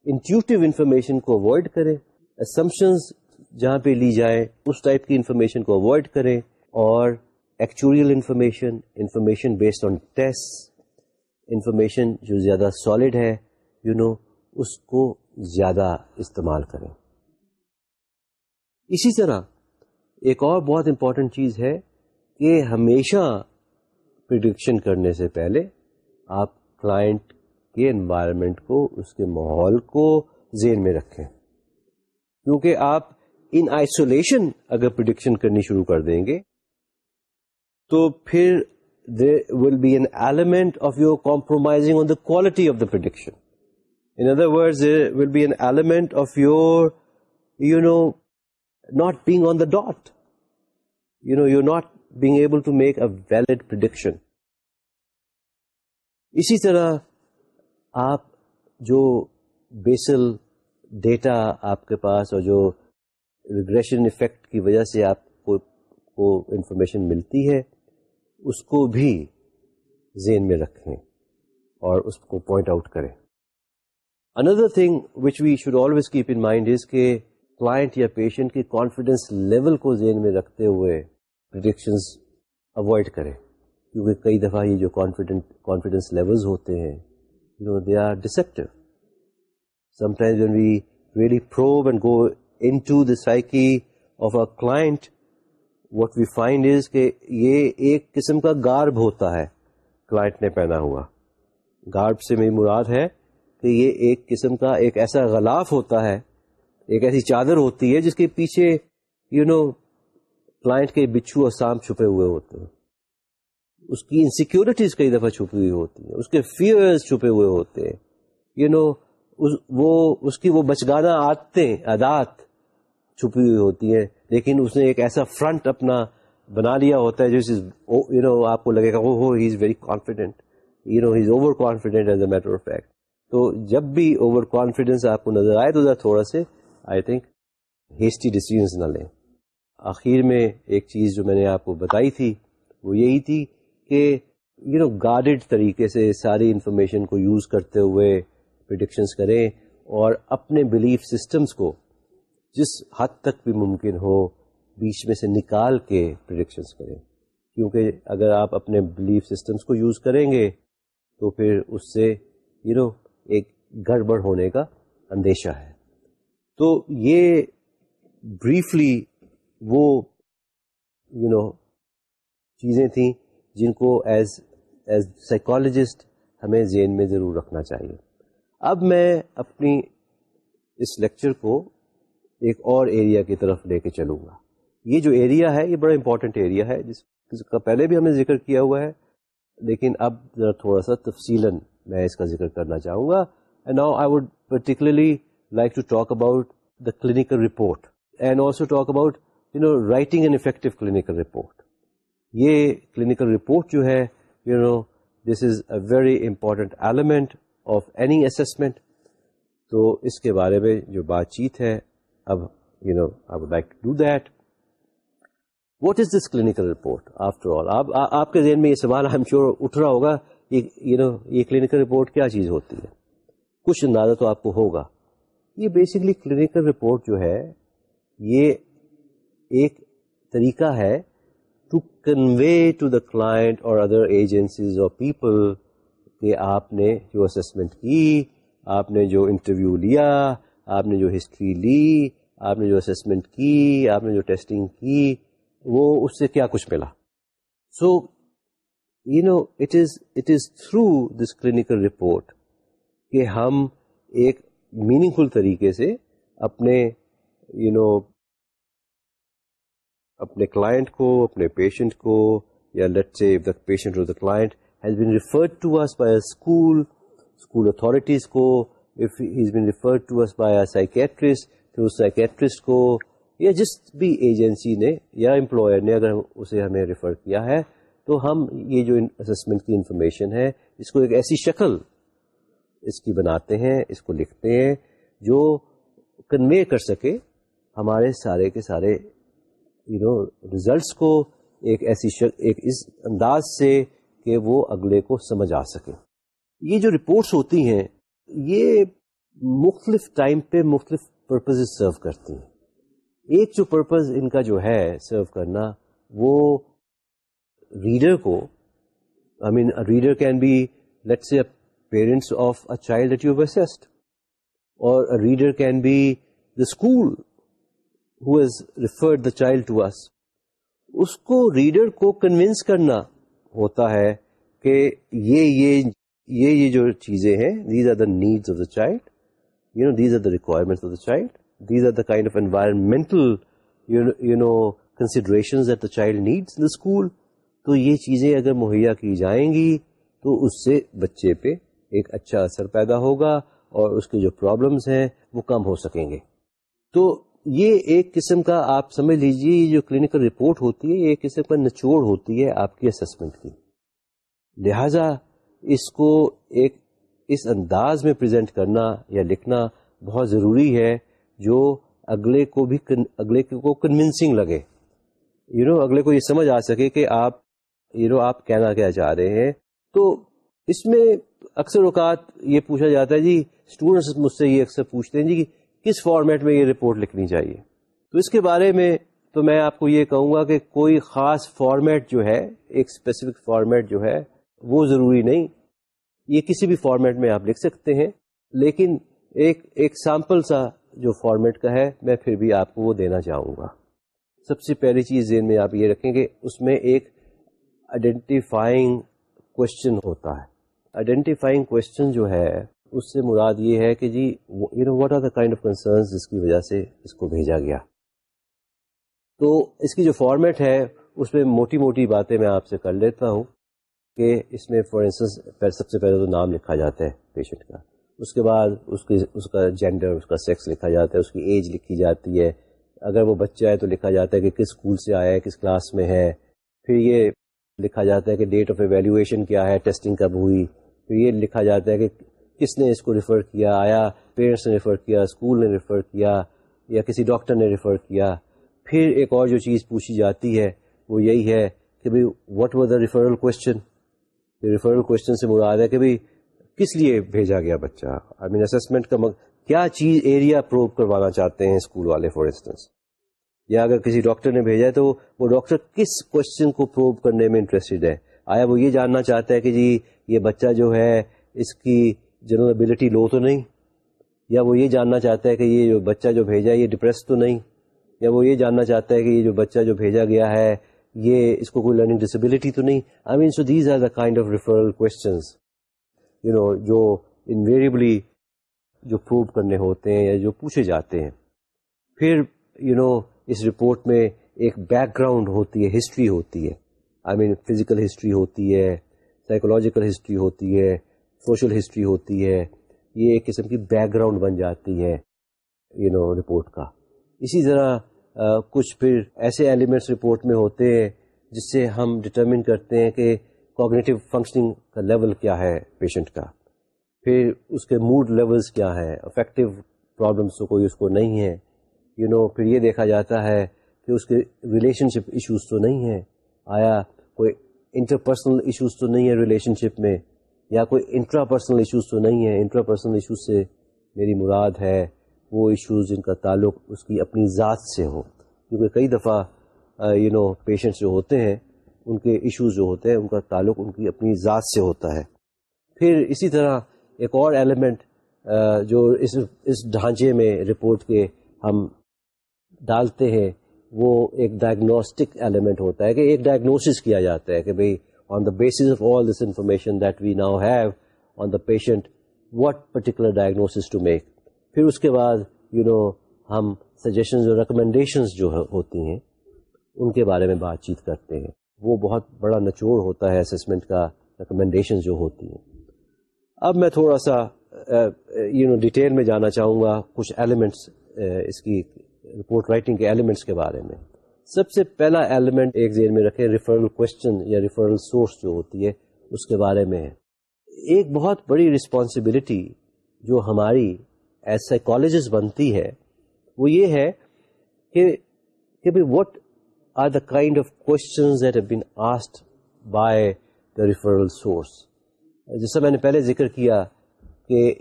intuitive information کو اوائڈ کریں اسمپشنز جہاں پہ لی جائے اس ٹائپ کی انفارمیشن کو اوائڈ کریں، اور actuarial information information based on test information جو زیادہ سالڈ ہے یو نو اس کو زیادہ استعمال کریں. اسی طرح ایک اور بہت امپورٹنٹ چیز ہے کہ ہمیشہ پرڈکشن کرنے سے پہلے آپ کلائنٹ کے انوائرمنٹ کو، اس کے ماحول کو ذہن میں رکھیں۔ کیونکہ آپ ان آئسولیشن اگر پرڈکشن کرنی شروع کر دیں گے، تو پھر there will be an element of your compromising on the quality of the prediction in other word will be an element of your you know not being on the dot you know you not being able to make a valid prediction اسی طرح آپ جو بیسل ڈیٹا آپ کے پاس اور جو ریگریشن افیکٹ کی وجہ سے آپ کو انفارمیشن ملتی ہے، اس کو بھی ذہن میں رکھیں اور اس کو پوائنٹ آؤٹ کریں۔ Another thing which we should always keep in mind is کہ کلائنٹ یا پیشنٹ کی کانفیڈینس لیول کو ذہن میں رکھتے ہوئے پرڈکشنز اوائڈ کریں۔ کیونکہ کئی دفعہ یہ جو کانفیڈنٹ کانفیڈینس لیولز ہوتے ہیں you know they are deceptive sometimes when we really probe and go into the psyche of a client what we find is کہ یہ ایک قسم کا گارب ہوتا ہے کلائنٹ نے پہنا ہوا. گارب سے میری مراد ہے کہ یہ ایک قسم کا، ایک ایسا غلاف ہوتا ہے، ایک ایسی چادر ہوتی ہے جس کے پیچھے یو نو کلائنٹ کے بچھو اور سانپ چھپے ہوئے ہوتے ہیں. اس کی انسیکیورٹیز کئی دفعہ چھپی ہوئی ہوتی ہیں، اس کے فیئرز چھپے ہوئے ہوتے ہیں۔ یو نو وہ اس کی وہ بچگانا عادتیں، عادات چھپی ہوئی ہوتی ہیں، لیکن اس نے ایک ایسا فرنٹ اپنا بنا لیا ہوتا ہے جو یو نو آپ کو لگے گا ہو he is very confident you know he is overconfident as a matter of fact تو جب بھی اوور کانفیڈینس آپ کو نظر آئے تو تھوڑا سے آئی تھنک ہیسٹی ڈیسیزنس نہ لیں۔ آخر میں ایک چیز جو میں نے آپ کو بتائی تھی، وہ یہی تھی کہ یو نو گارڈیڈ طریقے سے ساری انفارمیشن کو یوز کرتے ہوئے پرڈکشنس کریں اور اپنے بلیف سسٹمس کو جس حد تک بھی ممکن ہو بیچ میں سے نکال کے پرڈکشنس کریں۔ کیونکہ اگر آپ اپنے بلیف سسٹمس کو یوز کریں گے تو پھر اس سے یو نو ایک گڑبڑ ہونے کا اندیشہ ہے۔ تو یہ بریفلی وہ یو نو چیزیں تھیں جن کو ایز ایز سائیکالوجسٹ ہمیں ذہن میں ضرور رکھنا چاہیے۔ اب میں اپنی اس لیکچر کو ایک اور ایریا کی طرف لے کے چلوں گا۔ یہ جو ایریا ہے، یہ بڑا امپورٹنٹ ایریا ہے، جس کا پہلے بھی ہم نے ذکر کیا ہوا ہے، لیکن اب ذرا تھوڑا سا تفصیل میں اس کا ذکر کرنا چاہوں گا۔ Now I would particularly like to talk about the clinical report and also talk about you know writing an effective clinical report یہ کلینکل رپورٹ جو ہے you know this is a very important element of any assessment تو اس کے بارے میں جو بات چیت ہے، اب you know I would like to do that what is this clinical report after all آپ کے ذہن میں یہ سوال ہم شیور اٹھ رہا ہوگا یو نو یہ کلینکل رپورٹ کیا چیز ہوتی ہے؟ کچھ اندازہ تو آپ کو ہوگا۔ یہ بیسکلی کلینکل رپورٹ جو ہے، یہ ایک طریقہ ہے to convey to the client اور ادر ایجنسیز اور پیپل کہ آپ نے جو اسسمنٹ کی آپ نے جو انٹرویو لیا آپ نے جو ہسٹری لی آپ نے جو اسسمنٹ کی آپ نے جو ٹیسٹنگ کی وہ اس سے کیا کچھ ملا؟ So you know it is it is through this clinical report کہ ہم ایک میننگ فل طریقے سے اپنے یو you نو know, اپنے کلائنٹ کو، اپنے پیشنٹ کو، یا لیٹ سے دا پیشنٹ اور the client has been referred to us by school school authorities کو of has been referred to us by psychiatrist پھر اس سائکیٹرسٹ کو، یا جس بھی ایجنسی نے یا امپلائر نے اگر اسے ہمیں ریفر کیا ہے، تو ہم یہ جو اسسمنٹ کی انفارمیشن ہے، اس کو ایک ایسی شکل اس کی بناتے ہیں، اس کو لکھتے ہیں، جو کنوے کر سکے ہمارے سارے کے سارے یو نو ریزلٹس کو ایک ایسی شک، ایک اس انداز سے کہ وہ اگلے کو سمجھ آ سکے۔ یہ جو رپورٹس ہوتی ہیں، یہ مختلف ٹائم پہ مختلف پرپز سرو کرتی ہیں۔ ایک جو پرپز ان کا جو ہے سرو کرنا، وہ ریڈر کو I mean reader can be let's say parents of a child at you west اور reader can be the school referred the child to us اس کو ریڈر کو کنوینس کرنا ہوتا ہے کہ یہ یہ یہ یہ جو چیزیں ہیں these are the needs of the child you know these are the requirement of the child these are the kind of environmental you know consideration the child needs the school تو یہ چیزیں اگر مہیا کی جائیں گی تو اس سے بچے پہ ایک اچھا اثر پیدا ہوگا اور اس کے جو پرابلمس ہیں وہ کم ہو سکیں گے۔ تو یہ ایک قسم کا آپ سمجھ لیجیے یہ جو کلینکل رپورٹ ہوتی ہے، یہ ایک قسم کا نچوڑ ہوتی ہے آپ کی اسسمنٹ کی۔ لہذا اس کو ایک، اس انداز میں پریزنٹ کرنا یا لکھنا بہت ضروری ہے جو اگلے کو بھی اگلے کو کنونسنگ لگے۔ یو نو اگلے کو یہ سمجھ آ سکے کہ آپ یو نو آپ کہنا کیا چاہ رہے ہیں۔ تو اس میں اکثر اوقات یہ پوچھا جاتا ہے جی اسٹوڈینٹس مجھ سے یہ اکثر پوچھتے ہیں جی کہ کس فارمیٹ میں یہ رپورٹ لکھنی چاہیے؟ تو اس کے بارے میں تو میں آپ کو یہ کہوں گا کہ کوئی خاص فارمیٹ جو ہے، ایک اسپیسیفک فارمیٹ جو ہے، وہ ضروری نہیں۔ یہ کسی بھی فارمیٹ میں آپ لکھ سکتے ہیں، لیکن ایک ایک سیمپل سا جو فارمیٹ کا ہے، میں پھر بھی آپ کو وہ دینا چاہوں گا۔ سب سے پہلی چیز ذہن میں آپ یہ رکھیں گے اس میں ایک آئیڈینٹیفائنگ کوشچن ہوتا ہے۔ آئیڈینٹیفائنگ کوشچن جو ہے اس سے مراد یہ ہے کہ جی you know what are the kind of concerns جس کی وجہ سے اس کو بھیجا گیا؟ تو اس کی جو فارمیٹ ہے، اس میں موٹی موٹی باتیں میں آپ سے کر لیتا ہوں کہ اس میں فار انسٹنس سب سے پہلے تو نام لکھا جاتا ہے پیشنٹ کا۔ اس کے بعد اس کی اس کا جینڈر اس کا سیکس لکھا جاتا ہے، اس کی ایج لکھی جاتی ہے۔ اگر وہ بچہ ہے تو لکھا جاتا ہے کہ کس اسکول سے آیا ہے، کس کلاس میں ہے۔ پھر یہ لکھا جاتا ہے کہ ڈیٹ آف ایویلیویشن کیا ہے ٹیسٹنگ کب ہوئی۔ پھر یہ لکھا جاتا ہے کہ کس نے اس کو ریفر کیا؟ آیا پیرنٹس نے ریفر کیا؟ اسکول نے ریفر کیا؟ یا کسی ڈاکٹر نے ریفر کیا؟ پھر ایک اور جو چیز پوچھی جاتی ہے، وہ یہی ہے کہ بھائی what was the referral question referral question سے مراد ہے کہ بھائی کس لیے بھیجا گیا بچہ؟ آئی مین اسسمنٹ کا مگ... کیا چیز ایریا پروو کروانا چاہتے ہیں اسکول والے فار انسٹنس یا اگر کسی ڈاکٹر نے بھیجا ہے تو وہ ڈاکٹر کس کوشچن کو پروو کرنے میں انٹرسٹڈ ہے؟ آیا وہ یہ جاننا چاہتا ہے کہ جی یہ بچہ جو ہے اس کی جنرلبلٹی لو تو نہیں، یا وہ یہ جاننا چاہتا ہے کہ یہ جو بچہ جو بھیجا ہے یہ ڈپریس تو نہیں، یا وہ یہ جاننا چاہتا ہے کہ یہ جو بچہ جو بھیجا گیا ہے یہ اس کو کوئی لرننگ ڈسبلٹی تو نہیں۔ I mean so these are the kind of referral questions you know جو انویریبلی جو پروو کرنے ہوتے ہیں یا جو پوچھے جاتے ہیں۔ پھر یو نو اس رپورٹ میں ایک بیک گراؤنڈ ہوتی ہے ہسٹری ہوتی ہے۔ آئی مین فزیکل ہسٹری ہوتی ہے سائیکولوجیکل ہسٹری ہوتی ہے۔ سوشل ہسٹری ہوتی ہے، یہ ایک قسم کی بیک گراؤنڈ بن جاتی ہے یو نو رپورٹ کا۔ اسی طرح کچھ پھر ایسے ایلیمنٹس رپورٹ میں ہوتے ہیں جس سے ہم ڈٹرمن کرتے ہیں کہ کوگنیٹو فنکشننگ کا لیول کیا ہے پیشنٹ کا۔ پھر اس کے موڈ لیولز کیا ہے افیکٹو پرابلمس تو کوئی اس کو نہیں ہے۔ یو نو پھر یہ دیکھا جاتا ہے کہ اس کے ریلیشن شپ ایشوز تو نہیں ہیں۔ آیا، کوئی انٹرپرسنل ایشوز تو نہیں ہے ریلیشن شپ میں۔ یا کوئی انٹرا پرسنل ایشوز تو نہیں ہے انٹرا پرسنل ایشوز سے میری مراد ہے وہ ایشوز جن کا تعلق اس کی اپنی ذات سے ہو۔ کیونکہ کئی دفعہ یو نو پیشنٹس جو ہوتے ہیں، ان کے ایشوز جو ہوتے ہیں، ان کا تعلق ان کی اپنی ذات سے ہوتا ہے۔ پھر اسی طرح ایک اور ایلیمنٹ جو اس اس ڈھانچے میں رپورٹ کے ہم ڈالتے ہیں، وہ ایک ڈائگنوسٹک ایلیمنٹ ہوتا ہے کہ ایک ڈائگنوسس کیا جاتا ہے کہ بھائی on the basis of all this information that we now have on the patient what particular diagnosis to make پھر اس کے بعد یو نو ہم سجیشنز اور ریکمنڈیشنز جو ہوتی ہیں ان کے بارے میں بات چیت کرتے ہیں وہ بہت بڑا نچوڑ ہوتا ہے اسسمنٹ کا ریکمنڈیشن جو ہوتی ہیں اب میں تھوڑا سا یو نو ڈیٹیل میں جانا چاہوں گا کچھ ایلیمنٹس اس کی رپورٹ رائٹنگ کے ایلیمنٹس کے بارے میں سب سے پہلا ایلیمنٹ ایک ذہن میں رکھے ریفرل کوشچن یا ریفرل سورس جو ہوتی ہے، اس کے بارے میں۔ ایک بہت بڑی رسپانسبلٹی جو ہماری ایز سائیکالوجسٹ بنتی ہے، وہ یہ ہے کہ what are the kind of questions asked by the referral source جیسا میں نے پہلے ذکر کیا کہ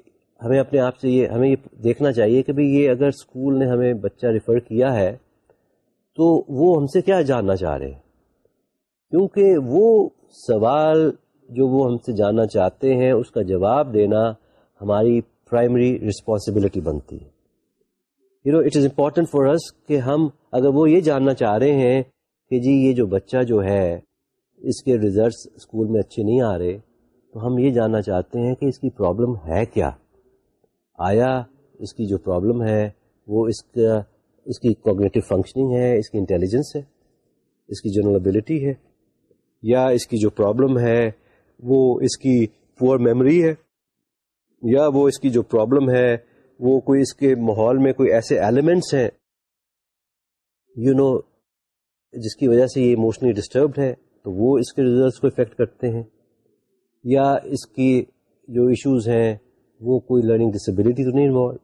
ہمیں اپنے آپ سے یہ، ہمیں یہ دیکھنا چاہیے کہ بھائی یہ اگر اسکول نے ہمیں بچہ ریفر کیا ہے تو وہ ہم سے کیا جاننا چاہ رہے ہیں؟ کیونکہ وہ سوال جو وہ ہم سے جاننا چاہتے ہیں، اس کا جواب دینا ہماری پرائمری رسپانسبلٹی بنتی ہے۔ You know it is important for us کہ ہم اگر وہ یہ جاننا چاہ رہے ہیں کہ جی یہ جو بچہ جو ہے، اس کے ریزلٹس اسکول میں اچھے نہیں آ رہے، تو ہم یہ جاننا چاہتے ہیں کہ اس کی پرابلم ہے کیا؟ آیا، اس کی جو پرابلم ہے، وہ اس کا اس کی کوگنیٹو فنکشننگ ہے اس کی انٹیلیجنس ہے اس کی جنرلبلٹی ہے یا اس کی جو پرابلم ہے وہ اس کی پور میموری ہے یا وہ اس کی جو پرابلم ہے وہ کوئی اس کے ماحول میں کوئی ایسے ایلیمنٹس ہیں یو you نو know, جس کی وجہ سے یہ ایموشنلی ڈسٹربڈ ہے تو وہ اس کے ریزلٹس کو افیکٹ کرتے ہیں یا اس کی جو ایشوز ہیں وہ کوئی لرننگ ڈسبلٹی تو نہیں انوالو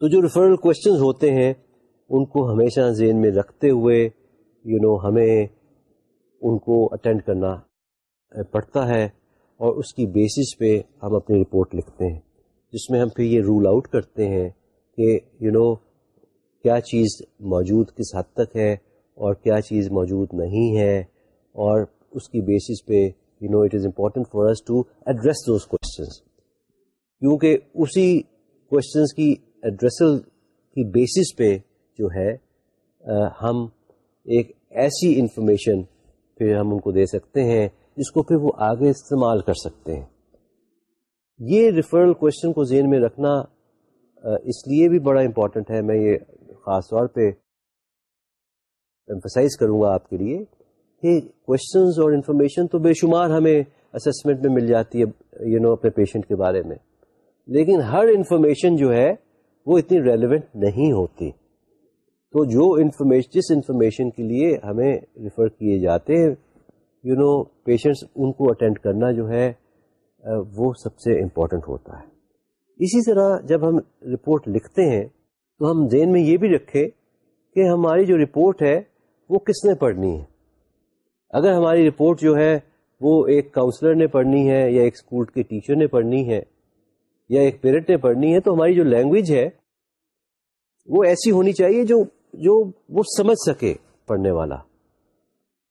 تو جو ریفرل کوشچنز ہوتے ہیں ان کو ہمیشہ ذہن میں رکھتے ہوئے یو you نو know, ہمیں ان کو اٹینڈ کرنا پڑتا ہے اور اس کی بیسس پہ ہم اپنی رپورٹ لکھتے ہیں جس میں ہم پھر یہ رول آؤٹ کرتے ہیں کہ یو نو کیا چیز موجود کس حد تک ہے اور کیا چیز موجود نہیں ہے اور اس کی بیسس پہ you know it is important for us to address those questions کیونکہ اسی کوشچنس کی ایڈریسل کی بیسس پہ جو ہے ہم ایک ایسی انفارمیشن پھر ہم ان کو دے سکتے ہیں، جس کو پھر وہ آگے استعمال کر سکتے ہیں۔ یہ ریفرل کوشچن کو ذہن میں رکھنا اس لیے بھی بڑا امپورٹنٹ ہے۔ میں یہ خاص طور پہ ایمفسائز کروں گا آپ کے لیے کہ کوشچنز اور انفارمیشن تو بے شمار ہمیں اسسمنٹ میں مل جاتی ہے یو نو اپنے پیشنٹ کے بارے میں۔ لیکن ہر انفارمیشن جو ہے وہ اتنی ریلیونٹ نہیں ہوتی۔ تو جو انفارمیشن جس انفارمیشن کے لیے ہمیں ریفر کیے جاتے ہیں یو نو پیشنٹس ان کو اٹینڈ کرنا جو ہے وہ سب سے امپورٹنٹ ہوتا ہے۔ اسی طرح جب ہم رپورٹ لکھتے ہیں، تو ہم ذہن میں یہ بھی رکھیں کہ ہماری جو رپورٹ ہے، وہ کس نے پڑھنی ہے۔ اگر ہماری رپورٹ جو ہے، وہ ایک کاؤنسلر نے پڑھنی ہے یا ایک اسکول کے ٹیچر نے پڑھنی ہے یا ایک پیرنٹ نے پڑھنی ہے، تو ہماری جو لینگویج ہے وہ ایسی ہونی چاہیے جو جو وہ سمجھ سکے پڑھنے والا۔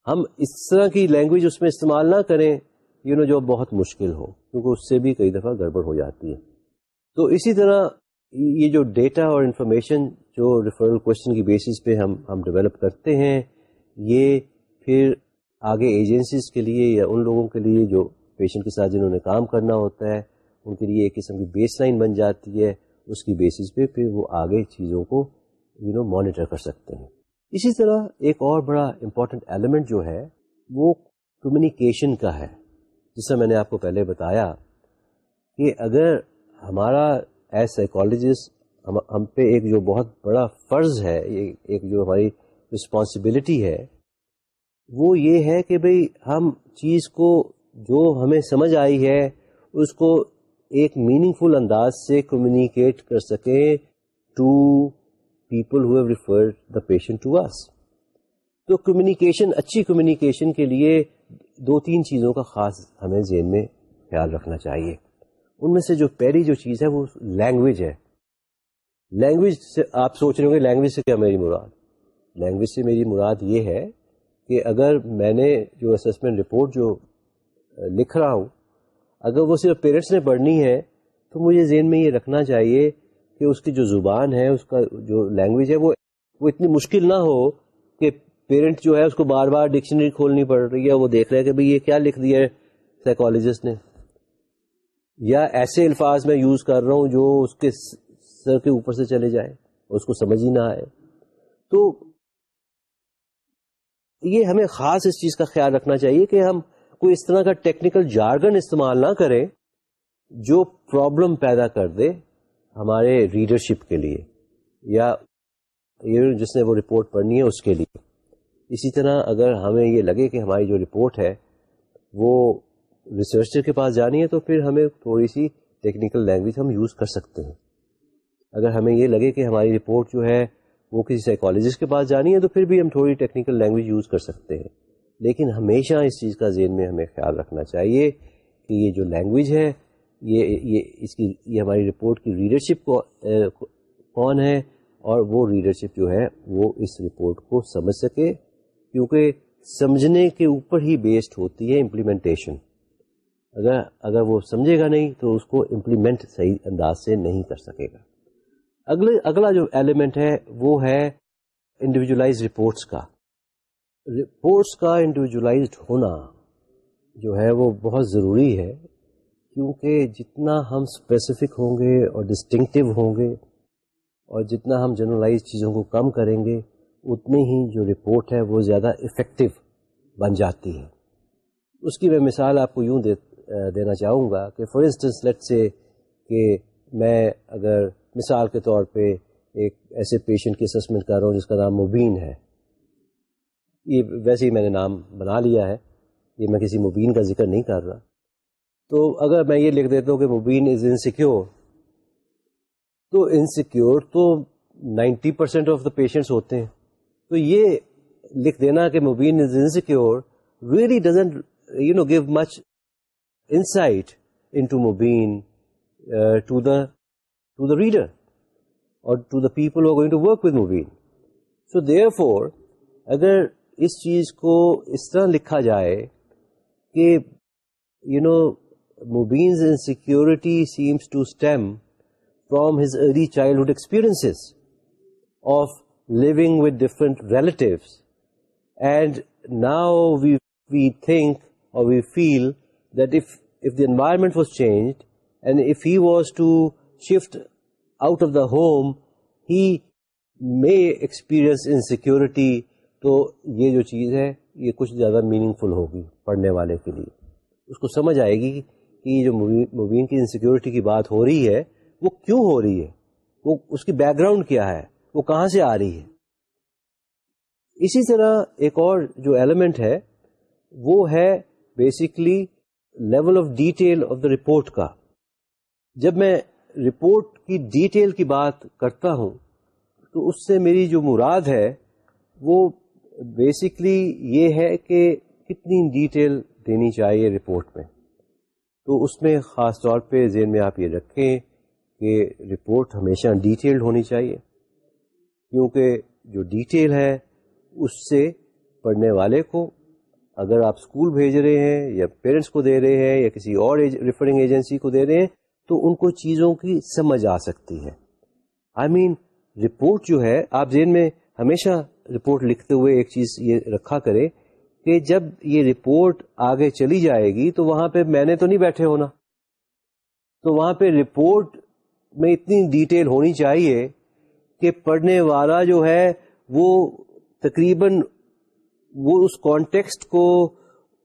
ہم اس طرح کی لینگویج اس میں استعمال نہ کریں یو نو جو بہت مشکل ہو، کیونکہ اس سے بھی کئی دفعہ گڑبڑ ہو جاتی ہے۔ تو اسی طرح یہ جو ڈیٹا اور انفارمیشن جو ریفرل کوشچن کی بیسس پہ ہم ہم ڈیولپ کرتے ہیں، یہ پھر آگے ایجنسیز کے لیے یا ان لوگوں کے لیے جو پیشنٹ کے ساتھ جنہوں نے کام کرنا ہوتا ہے، ان کے لیے ایک قسم کی بیس لائن بن جاتی ہے۔ اس کی بیسس پہ پھر وہ آگے چیزوں کو یو نو مانیٹر کر سکتے ہیں۔ اسی طرح ایک اور بڑا امپورٹنٹ ایلیمنٹ جو ہے، وہ کمیونیکیشن کا ہے۔ جس سے میں نے آپ کو پہلے بتایا کہ اگر ہمارا ایز سائیکالوجسٹ ہم پہ ایک جو بہت بڑا فرض ہے، ایک جو ہماری رسپانسبلٹی ہے، وہ یہ ہے کہ بھئی ہم چیز کو جو ہمیں سمجھ آئی ہے، اس کو ایک میننگ فل انداز سے کمیونیکیٹ کر سکیں to people who have referred the patient to us تو کمیونیکیشن اچھی کمیونیکیشن کے لیے دو تین چیزوں کا خاص ہمیں ذہن میں خیال رکھنا چاہیے۔ ان میں سے جو پہلی جو چیز ہے وہ لینگویج ہے۔ لینگویج سے آپ سوچ رہے ہوں گے لینگویج سے کیا میری مراد؟ لینگویج سے میری مراد یہ ہے کہ اگر میں نے جو اسسمنٹ رپورٹ جو لکھ رہا ہوں اگر وہ صرف پیرنٹس نے پڑھنی ہے، تو مجھے ذہن میں یہ رکھنا چاہیے کہ اس کی جو زبان ہے، اس کا جو لینگویج ہے، وہ وہ اتنی مشکل نہ ہو کہ پیرنٹ جو ہے، اس کو بار بار ڈکشنری کھولنی پڑ رہی ہے وہ دیکھ رہے ہیں کہ بھائی یہ کیا لکھ دیا ہے سائیکالوجسٹ نے۔ یا ایسے الفاظ میں یوز کر رہا ہوں جو اس کے سر کے اوپر سے چلے جائیں، اس کو سمجھ ہی نہ آئے۔ تو یہ ہمیں خاص اس چیز کا خیال رکھنا چاہیے کہ ہم کوئی اس طرح کا ٹیکنیکل جارگن استعمال نہ کریں جو پرابلم پیدا کر دے ہمارے ریڈرشپ کے لیے یا جس نے وہ رپورٹ پڑھنی ہے اس کے لیے۔ اسی طرح اگر ہمیں یہ لگے کہ ہماری جو رپورٹ ہے وہ ریسرچر کے پاس جانی ہے تو پھر ہمیں تھوڑی سی ٹیکنیکل لینگویج ہم یوز کر سکتے ہیں۔ اگر ہمیں یہ لگے کہ ہماری رپورٹ جو ہے وہ کسی سائیکالوجسٹ کے پاس جانی ہے تو پھر بھی ہم تھوڑی ٹیکنیکل لینگویج یوز کر سکتے ہیں۔ لیکن ہمیشہ اس چیز کا ذہن میں ہمیں خیال رکھنا چاہیے کہ یہ جو لینگویج ہے، یہ یہ اس کی، یہ ہماری رپورٹ کی ریڈرشپ کو کون ہے اور وہ ریڈرشپ جو ہے، وہ اس رپورٹ کو سمجھ سکے کیونکہ سمجھنے کے اوپر ہی بیسڈ ہوتی ہے امپلیمنٹیشن اگر اگر وہ سمجھے گا نہیں تو اس کو امپلیمنٹ صحیح انداز سے نہیں کر سکے گا۔ اگلے، اگلا جو ایلیمنٹ ہے، وہ ہے انڈیویجولائز رپورٹس کا۔ رپورٹس کا انڈیویجولائزڈ ہونا جو ہے وہ بہت ضروری ہے، کیونکہ جتنا ہم اسپیسیفک ہوں گے اور ڈسٹنکٹیو ہوں گے اور جتنا ہم جنرلائز چیزوں کو کم کریں گے، اتنی ہی جو رپورٹ ہے وہ زیادہ افیکٹو بن جاتی ہے۔ اس کی میں مثال آپ کو یوں دینا چاہوں گا کہ فار انسٹنس لیٹ سے کہ میں اگر مثال کے طور پہ ایک ایسے پیشنٹ کی اسسمنٹ کر رہا ہوں جس کا نام مبین ہے۔ یہ ویسے ہی میں نے نام بنا لیا ہے، یہ میں کسی مبین کا ذکر نہیں کر رہا۔ تو اگر میں یہ لکھ دیتا ہوں کہ مبین از انسیکیور تو انسیکیور تو ninety percent of the patients ہوتے ہیں۔ تو یہ لکھ دینا کہ Mubeen is insecure really doesn't you know give much insight into Mubeen to the to the reader or to the people going to work with Mubeen so therefore اگر اس چیز کو اس طرح لکھا جائے کہ you know Mubeen's insecurity seems to stem from his early childhood experience of living with different relatives and now we we think or we feel that if the environment was change and if he was to shift out of the home he may experience insecurity تو یہ جو چیز ہے، یہ کچھ زیادہ میننگ فل ہوگی پڑھنے والے کے لیے۔ اس کو سمجھ آئے گی کہ یہ جو مبین کی انسیکیورٹی کی بات ہو رہی ہے، وہ کیوں ہو رہی ہے؟ وہ اس کی بیک گراؤنڈ کیا ہے؟ وہ کہاں سے آ رہی ہے؟ اسی طرح ایک اور جو ایلیمنٹ ہے، وہ ہے basically level of detail of the report کا۔ جب میں رپورٹ کی ڈیٹیل کی بات کرتا ہوں، تو اس سے میری جو مراد ہے، وہ بیسکلی یہ ہے کہ کتنی ڈیٹیل دینی چاہیے رپورٹ میں۔ تو اس میں خاص طور پہ ذہن میں آپ یہ رکھیں کہ رپورٹ ہمیشہ ڈیٹیلڈ ہونی چاہیے۔ کیونکہ جو ڈیٹیل ہے، اس سے پڑھنے والے کو اگر آپ اسکول بھیج رہے ہیں یا پیرنٹس کو دے رہے ہیں یا کسی اور ریفرنگ ایجنسی کو دے رہے ہیں، تو ان کو چیزوں کی سمجھ آ سکتی ہے۔ آئی مین رپورٹ جو ہے، آپ ذہن میں ہمیشہ رپورٹ لکھتے ہوئے ایک چیز یہ رکھا کرے کہ جب یہ رپورٹ آگے چلی جائے گی تو وہاں پہ میں نے تو نہیں بیٹھے ہونا۔ تو وہاں پہ رپورٹ میں اتنی ڈیٹیل ہونی چاہیے کہ پڑھنے والا جو ہے وہ تقریباً وہ اس کانٹیکسٹ کو،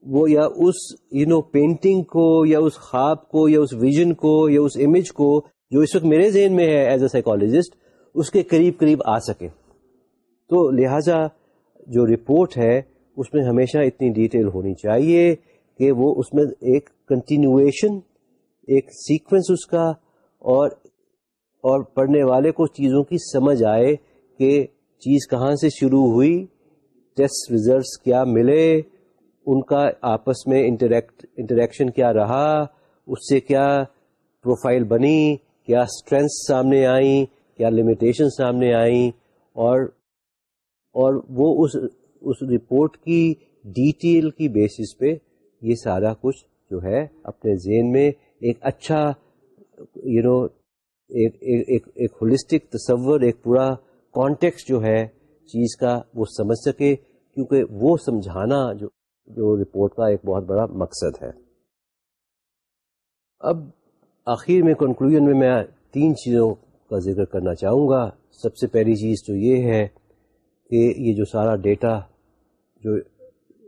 وہ یا اس یو نو پینٹنگ کو، یا اس خواب کو، یا اس ویژن کو، یا اس امیج کو جو اس وقت میرے ذہن میں ہے ایز اے سائیکولوجسٹ اس کے قریب قریب آ سکے۔ تو لہذا جو رپورٹ ہے، اس میں ہمیشہ اتنی ڈیٹیل ہونی چاہیے کہ وہ اس میں ایک کنٹینیویشن ایک سیکوینس اس کا اور اور پڑھنے والے کو چیزوں کی سمجھ آئے کہ چیز کہاں سے شروع ہوئی ٹیسٹ ریزلٹس کیا ملے، ان کا آپس میں انٹریکٹ انٹریکشن کیا رہا، اس سے کیا پروفائل بنی، کیا اسٹرینتھ سامنے آئیں، کیا لمیٹیشن سامنے آئیں اور اور وہ اس اس رپورٹ کی ڈیٹیل کی بیسس پہ یہ سارا کچھ جو ہے اپنے ذہن میں ایک اچھا یو you نو know, ایک ایک ایک ہولسٹک تصور ایک پورا کانٹیکس جو ہے چیز کا وہ سمجھ سکے کیونکہ وہ سمجھانا جو جو رپورٹ کا ایک بہت بڑا مقصد ہے۔ اب آخر میں کنکلوژن میں میں تین چیزوں کا ذکر کرنا چاہوں گا۔ سب سے پہلی چیز تو یہ ہے کہ یہ جو سارا ڈیٹا جو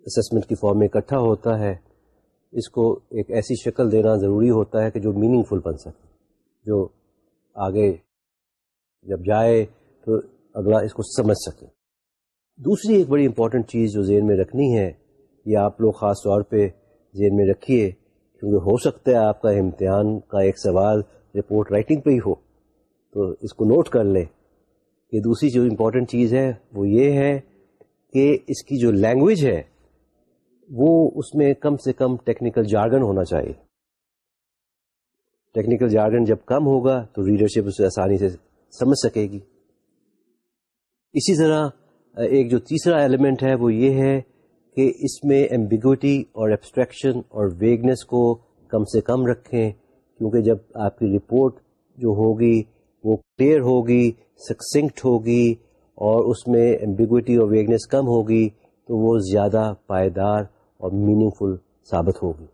اسسمنٹ کی فارم میں اکٹھا ہوتا ہے، اس کو ایک ایسی شکل دینا ضروری ہوتا ہے کہ جو میننگ فل بن سکے، جو آگے جب جائے تو اگلا اس کو سمجھ سکے۔ دوسری ایک بڑی امپورٹنٹ چیز جو ذہن میں رکھنی ہے، یہ آپ لوگ خاص طور پہ ذہن میں رکھیے، کیونکہ ہو سکتا ہے آپ کا امتحان کا ایک سوال رپورٹ رائٹنگ پہ ہی ہو، تو اس کو نوٹ کر لیں۔ کہ دوسری جو امپورٹنٹ چیز ہے وہ یہ ہے کہ اس کی جو لینگویج ہے وہ اس میں کم سے کم ٹیکنیکل جارگن ہونا چاہیے۔ ٹیکنیکل جارگن جب کم ہوگا تو ریڈرشپ اسے آسانی سے سمجھ سکے گی۔ اسی طرح، ایک جو تیسرا ایلیمنٹ ہے وہ یہ ہے کہ اس میں ایمبیگوٹی اور ایبسٹریکشن اور ویگنس کو کم سے کم رکھیں، کیونکہ جب آپ کی رپورٹ جو ہوگی وہ کلیئر ہوگی سکسنکٹ ہوگی اور اس میں ایمبیگوٹی اور ویگنیس کم ہوگی، تو وہ زیادہ پائیدار اور میننگ فل ثابت ہوگی۔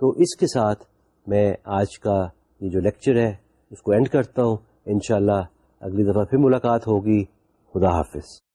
تو اس کے ساتھ میں آج کا یہ جو لیکچر ہے، اس کو اینڈ کرتا ہوں۔ انشاءاللہ اگلی دفعہ پھر ملاقات ہوگی۔ خدا حافظ۔